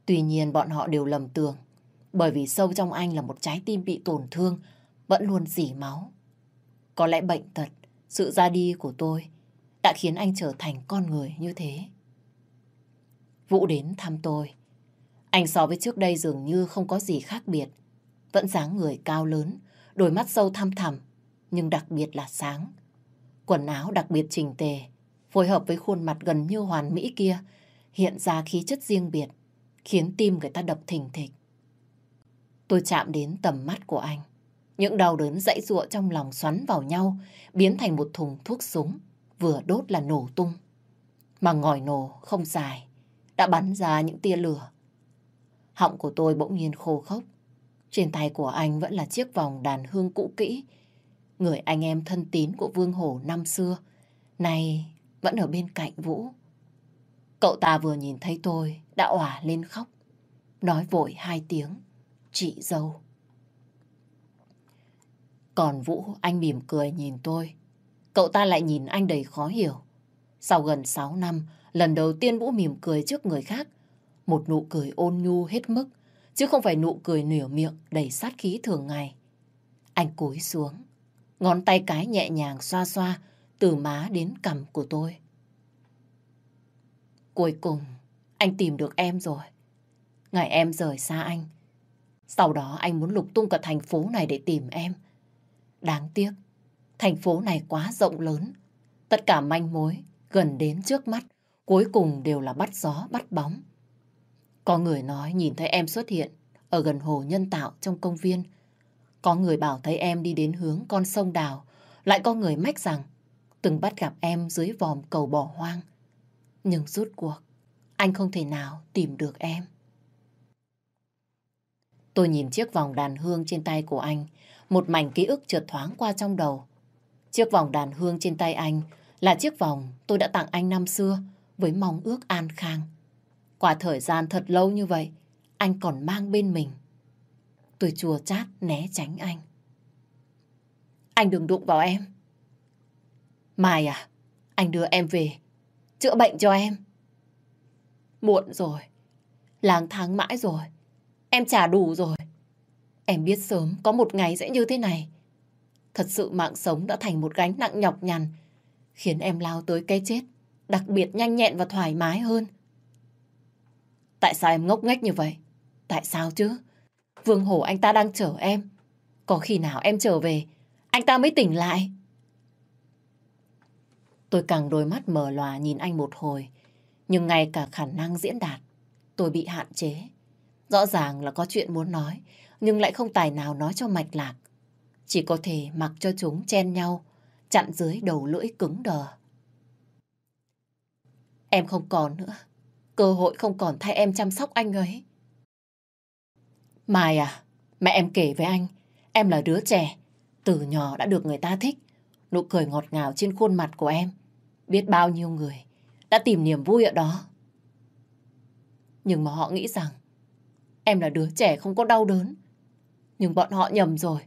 Tuy nhiên bọn họ đều lầm tưởng, bởi vì sâu trong anh là một trái tim bị tổn thương, vẫn luôn dỉ máu. Có lẽ bệnh tật, sự ra đi của tôi đã khiến anh trở thành con người như thế. Vũ đến thăm tôi. Anh so với trước đây dường như không có gì khác biệt. Vẫn dáng người cao lớn, đôi mắt sâu thăm thẳm, nhưng đặc biệt là sáng. Quần áo đặc biệt chỉnh tề, phối hợp với khuôn mặt gần như hoàn mỹ kia, hiện ra khí chất riêng biệt, khiến tim người ta đập thình thịch. Tôi chạm đến tầm mắt của anh. Những đau đớn dãy ruộng trong lòng xoắn vào nhau, biến thành một thùng thuốc súng, vừa đốt là nổ tung. Mà ngòi nổ không dài, đã bắn ra những tia lửa. Họng của tôi bỗng nhiên khô khốc. Trên tay của anh vẫn là chiếc vòng đàn hương cũ kỹ. Người anh em thân tín của Vương Hổ năm xưa, nay vẫn ở bên cạnh Vũ. Cậu ta vừa nhìn thấy tôi, đã òa lên khóc. Nói vội hai tiếng, chị dâu. Còn Vũ, anh mỉm cười nhìn tôi. Cậu ta lại nhìn anh đầy khó hiểu. Sau gần 6 năm, lần đầu tiên Vũ mỉm cười trước người khác. Một nụ cười ôn nhu hết mức, chứ không phải nụ cười nửa miệng đầy sát khí thường ngày. Anh cúi xuống, ngón tay cái nhẹ nhàng xoa xoa từ má đến cằm của tôi. Cuối cùng, anh tìm được em rồi. Ngày em rời xa anh. Sau đó anh muốn lục tung cả thành phố này để tìm em. Đáng tiếc, thành phố này quá rộng lớn. Tất cả manh mối gần đến trước mắt, cuối cùng đều là bắt gió, bắt bóng. Có người nói nhìn thấy em xuất hiện ở gần hồ nhân tạo trong công viên. Có người bảo thấy em đi đến hướng con sông đào. Lại có người mách rằng từng bắt gặp em dưới vòm cầu bỏ hoang. Nhưng rút cuộc, anh không thể nào tìm được em. Tôi nhìn chiếc vòng đàn hương trên tay của anh, một mảnh ký ức trượt thoáng qua trong đầu. Chiếc vòng đàn hương trên tay anh là chiếc vòng tôi đã tặng anh năm xưa với mong ước an khang. Qua thời gian thật lâu như vậy, anh còn mang bên mình. Tôi chùa chát né tránh anh. Anh đừng đụng vào em. Mai à, anh đưa em về, chữa bệnh cho em. Muộn rồi, lang thang mãi rồi, em trả đủ rồi. Em biết sớm có một ngày sẽ như thế này. Thật sự mạng sống đã thành một gánh nặng nhọc nhằn, khiến em lao tới cái chết, đặc biệt nhanh nhẹn và thoải mái hơn. Tại sao em ngốc nghếch như vậy? Tại sao chứ? Vương Hổ anh ta đang chờ em. Có khi nào em trở về, anh ta mới tỉnh lại. Tôi càng đôi mắt mở lòa nhìn anh một hồi, nhưng ngay cả khả năng diễn đạt, tôi bị hạn chế. Rõ ràng là có chuyện muốn nói, nhưng lại không tài nào nói cho mạch lạc. Chỉ có thể mặc cho chúng chen nhau, chặn dưới đầu lưỡi cứng đờ. Em không còn nữa. Cơ hội không còn thay em chăm sóc anh ấy. Mai à, mẹ em kể với anh, em là đứa trẻ, từ nhỏ đã được người ta thích. Nụ cười ngọt ngào trên khuôn mặt của em. Biết bao nhiêu người đã tìm niềm vui ở đó. Nhưng mà họ nghĩ rằng em là đứa trẻ không có đau đớn. Nhưng bọn họ nhầm rồi.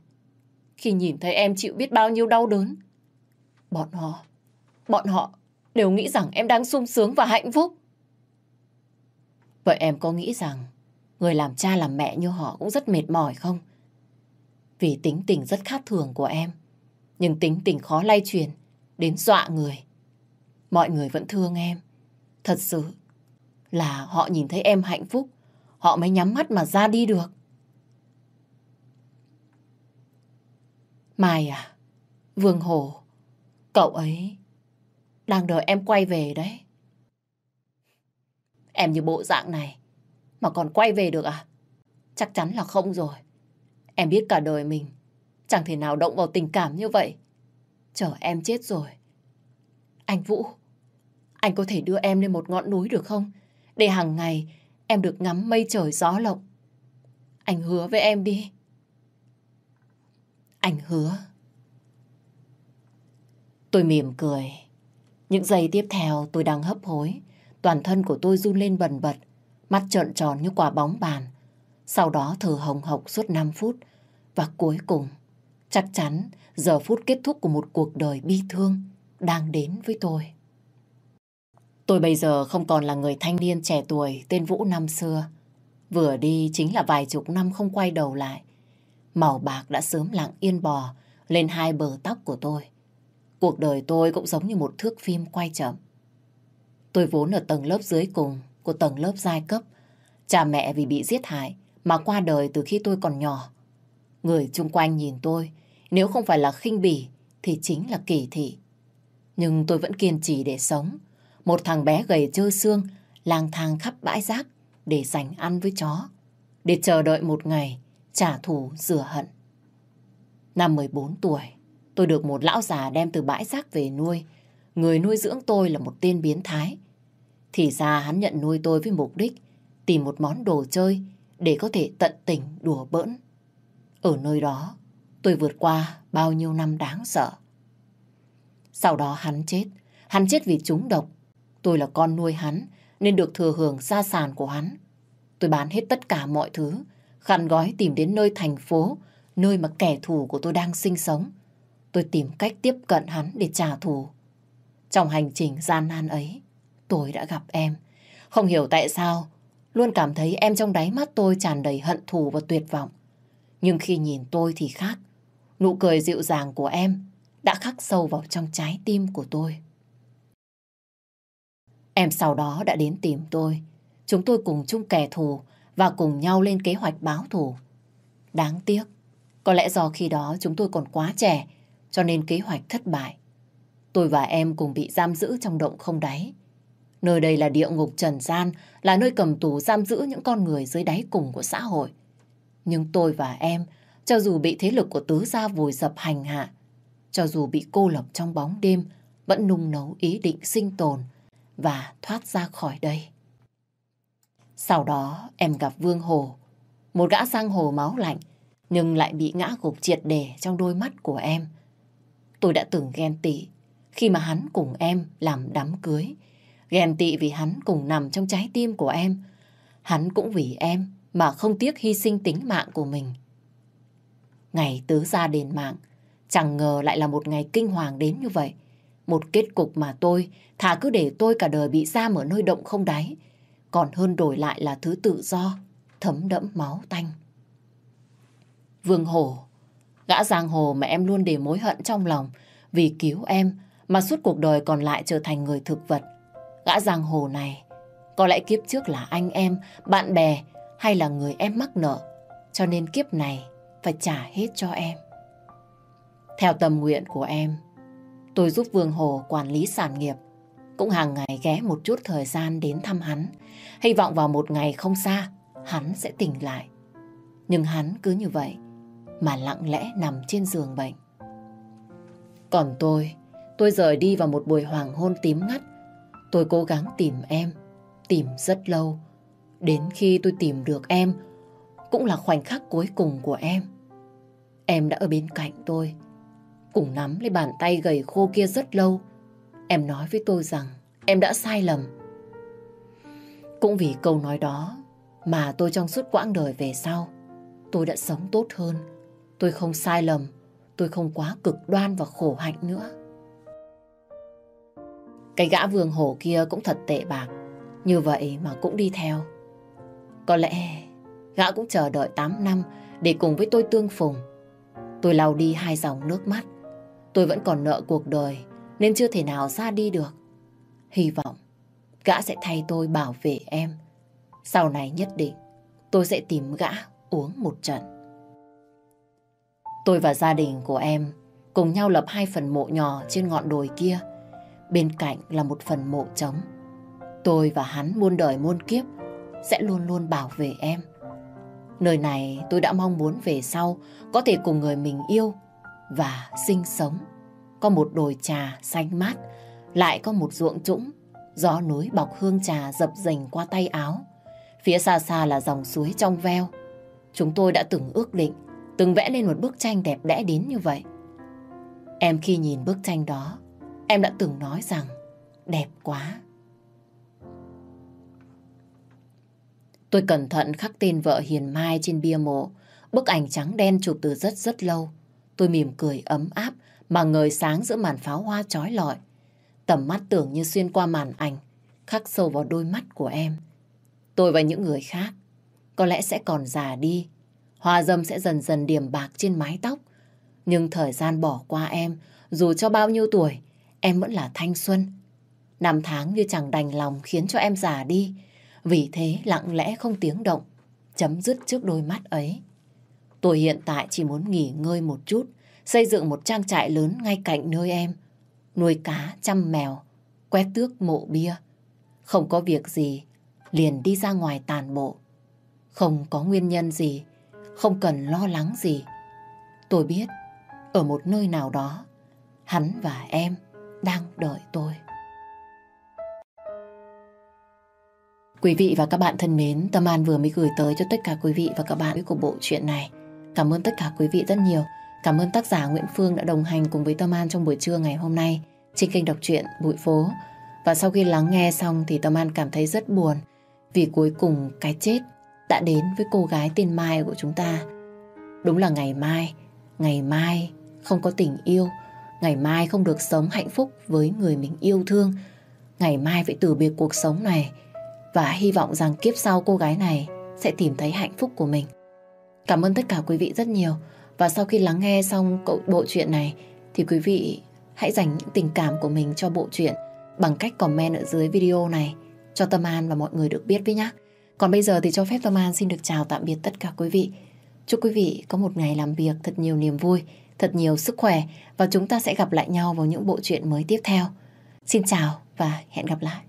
Khi nhìn thấy em chịu biết bao nhiêu đau đớn, bọn họ, bọn họ đều nghĩ rằng em đang sung sướng và hạnh phúc. Vậy em có nghĩ rằng người làm cha làm mẹ như họ cũng rất mệt mỏi không? Vì tính tình rất khác thường của em, nhưng tính tình khó lay truyền, đến dọa người. Mọi người vẫn thương em. Thật sự là họ nhìn thấy em hạnh phúc, họ mới nhắm mắt mà ra đi được. Mai à, Vương Hổ, cậu ấy đang đợi em quay về đấy. Em như bộ dạng này mà còn quay về được à? Chắc chắn là không rồi. Em biết cả đời mình chẳng thể nào động vào tình cảm như vậy. Chờ em chết rồi. Anh Vũ, anh có thể đưa em lên một ngọn núi được không? Để hàng ngày em được ngắm mây trời gió lộng. Anh hứa với em đi. Anh hứa. Tôi mỉm cười. Những giây tiếp theo tôi đang hấp hối. Toàn thân của tôi run lên bần bật. Mắt trợn tròn như quả bóng bàn. Sau đó thở hồng hộc suốt 5 phút. Và cuối cùng, chắc chắn giờ phút kết thúc của một cuộc đời bi thương đang đến với tôi. Tôi bây giờ không còn là người thanh niên trẻ tuổi tên Vũ năm xưa. Vừa đi chính là vài chục năm không quay đầu lại. Màu bạc đã sớm lặng yên bò lên hai bờ tóc của tôi. Cuộc đời tôi cũng giống như một thước phim quay chậm. Tôi vốn ở tầng lớp dưới cùng của tầng lớp giai cấp. Cha mẹ vì bị giết hại mà qua đời từ khi tôi còn nhỏ. Người chung quanh nhìn tôi, nếu không phải là khinh bỉ thì chính là kỳ thị. Nhưng tôi vẫn kiên trì để sống. Một thằng bé gầy trơ xương, lang thang khắp bãi rác để dành ăn với chó. Để chờ đợi một ngày trả thù rửa hận. Năm 14 tuổi, tôi được một lão già đem từ bãi rác về nuôi. Người nuôi dưỡng tôi là một tên biến thái. Thì ra hắn nhận nuôi tôi với mục đích tìm một món đồ chơi để có thể tận tình đùa bỡn. Ở nơi đó, tôi vượt qua bao nhiêu năm đáng sợ. Sau đó hắn chết. Hắn chết vì trúng độc. Tôi là con nuôi hắn, nên được thừa hưởng gia sản của hắn. Tôi bán hết tất cả mọi thứ, khăn gói tìm đến nơi thành phố, nơi mà kẻ thù của tôi đang sinh sống. Tôi tìm cách tiếp cận hắn để trả thù. Trong hành trình gian nan ấy, tôi đã gặp em. Không hiểu tại sao, luôn cảm thấy em trong đáy mắt tôi tràn đầy hận thù và tuyệt vọng. Nhưng khi nhìn tôi thì khác. Nụ cười dịu dàng của em đã khắc sâu vào trong trái tim của tôi. Em sau đó đã đến tìm tôi. Chúng tôi cùng chung kẻ thù và cùng nhau lên kế hoạch báo thù. Đáng tiếc, có lẽ do khi đó chúng tôi còn quá trẻ cho nên kế hoạch thất bại. Tôi và em cùng bị giam giữ trong động không đáy. Nơi đây là địa ngục trần gian, là nơi cầm tù giam giữ những con người dưới đáy cùng của xã hội. Nhưng tôi và em, cho dù bị thế lực của tứ gia vùi dập hành hạ, cho dù bị cô lập trong bóng đêm, vẫn nung nấu ý định sinh tồn và thoát ra khỏi đây. Sau đó em gặp Vương Hồ, một gã sang hồ máu lạnh, nhưng lại bị ngã gục triệt đề trong đôi mắt của em. Tôi đã từng ghen tị khi mà hắn cùng em làm đám cưới. Ghen tị vì hắn cùng nằm trong trái tim của em. Hắn cũng vì em mà không tiếc hy sinh tính mạng của mình. Ngày tứ ra đền mạng, chẳng ngờ lại là một ngày kinh hoàng đến như vậy. Một kết cục mà tôi thà cứ để tôi cả đời bị giam ở nơi động không đáy, còn hơn đổi lại là thứ tự do, thấm đẫm máu tanh. Vương Hổ, gã giang hồ mà em luôn để mối hận trong lòng vì cứu em mà suốt cuộc đời còn lại trở thành người thực vật. Gã giang hồ này có lẽ kiếp trước là anh em, bạn bè hay là người em mắc nợ cho nên kiếp này phải trả hết cho em. Theo tâm nguyện của em, tôi giúp Vương Hồ quản lý sản nghiệp, cũng hàng ngày ghé một chút thời gian đến thăm hắn, hy vọng vào một ngày không xa, hắn sẽ tỉnh lại. Nhưng hắn cứ như vậy, mà lặng lẽ nằm trên giường bệnh. Còn tôi, tôi rời đi vào một buổi hoàng hôn tím ngắt. Tôi cố gắng tìm em, tìm rất lâu. Đến khi tôi tìm được em, cũng là khoảnh khắc cuối cùng của em. Em đã ở bên cạnh tôi, cùng nắm lấy bàn tay gầy khô kia rất lâu. Em nói với tôi rằng em đã sai lầm. Cũng vì câu nói đó mà tôi trong suốt quãng đời về sau, tôi đã sống tốt hơn. Tôi không sai lầm, tôi không quá cực đoan và khổ hạnh nữa. Cái gã vương hổ kia cũng thật tệ bạc, như vậy mà cũng đi theo. Có lẽ gã cũng chờ đợi 8 năm để cùng với tôi tương phùng. Tôi lau đi hai dòng nước mắt. Tôi vẫn còn nợ cuộc đời nên chưa thể nào ra đi được. Hy vọng gã sẽ thay tôi bảo vệ em. Sau này nhất định tôi sẽ tìm gã uống một trận. Tôi và gia đình của em cùng nhau lập hai phần mộ nhỏ trên ngọn đồi kia. Bên cạnh là một phần mộ trống. Tôi và hắn muôn đời muôn kiếp sẽ luôn luôn bảo vệ em. Nơi này tôi đã mong muốn về sau có thể cùng người mình yêu và sinh sống. Có một đồi trà xanh mát, lại có một ruộng trũng, gió núi bọc hương trà dập dềnh qua tay áo. Phía xa xa là dòng suối trong veo. Chúng tôi đã từng ước định từng vẽ lên một bức tranh đẹp đẽ đến như vậy. Em khi nhìn bức tranh đó, em đã từng nói rằng đẹp quá. Tôi cẩn thận khắc tên vợ Hiền Mai trên bia mộ. Bức ảnh trắng đen chụp từ rất rất lâu. Tôi mỉm cười ấm áp mà ngời sáng giữa màn pháo hoa trói lọi. Tầm mắt tưởng như xuyên qua màn ảnh, khắc sâu vào đôi mắt của em. Tôi và những người khác có lẽ sẽ còn già đi. Hoa dâm sẽ dần dần điểm bạc trên mái tóc. Nhưng thời gian bỏ qua em, dù cho bao nhiêu tuổi, em vẫn là thanh xuân. Năm tháng như chẳng đành lòng khiến cho em già đi. Vì thế lặng lẽ không tiếng động, chấm dứt trước đôi mắt ấy. Tôi hiện tại chỉ muốn nghỉ ngơi một chút, xây dựng một trang trại lớn ngay cạnh nơi em. Nuôi cá, chăm mèo, quét tước mộ bia. Không có việc gì, liền đi ra ngoài tàn bộ. Không có nguyên nhân gì, không cần lo lắng gì. Tôi biết, ở một nơi nào đó, hắn và em đang đợi tôi. Quý vị và các bạn thân mến, Tâm An vừa mới gửi tới cho tất cả quý vị và các bạn của bộ truyện này. Cảm ơn tất cả quý vị rất nhiều. Cảm ơn tác giả Nguyễn Phương đã đồng hành cùng với Tâm An trong buổi trưa ngày hôm nay trên kênh đọc truyện Bụi Phố. Và sau khi lắng nghe xong thì Tâm An cảm thấy rất buồn vì cuối cùng cái chết đã đến với cô gái tên Mai của chúng ta. Đúng là ngày mai, ngày mai không có tình yêu, ngày mai không được sống hạnh phúc với người mình yêu thương, ngày mai phải từ biệt cuộc sống này và hy vọng rằng kiếp sau cô gái này sẽ tìm thấy hạnh phúc của mình. Cảm ơn tất cả quý vị rất nhiều và sau khi lắng nghe xong bộ truyện này thì quý vị hãy dành những tình cảm của mình cho bộ truyện bằng cách comment ở dưới video này cho Tâm An và mọi người được biết với nhé. Còn bây giờ thì cho phép Tâm An xin được chào tạm biệt tất cả quý vị. Chúc quý vị có một ngày làm việc thật nhiều niềm vui, thật nhiều sức khỏe và chúng ta sẽ gặp lại nhau vào những bộ truyện mới tiếp theo. Xin chào và hẹn gặp lại.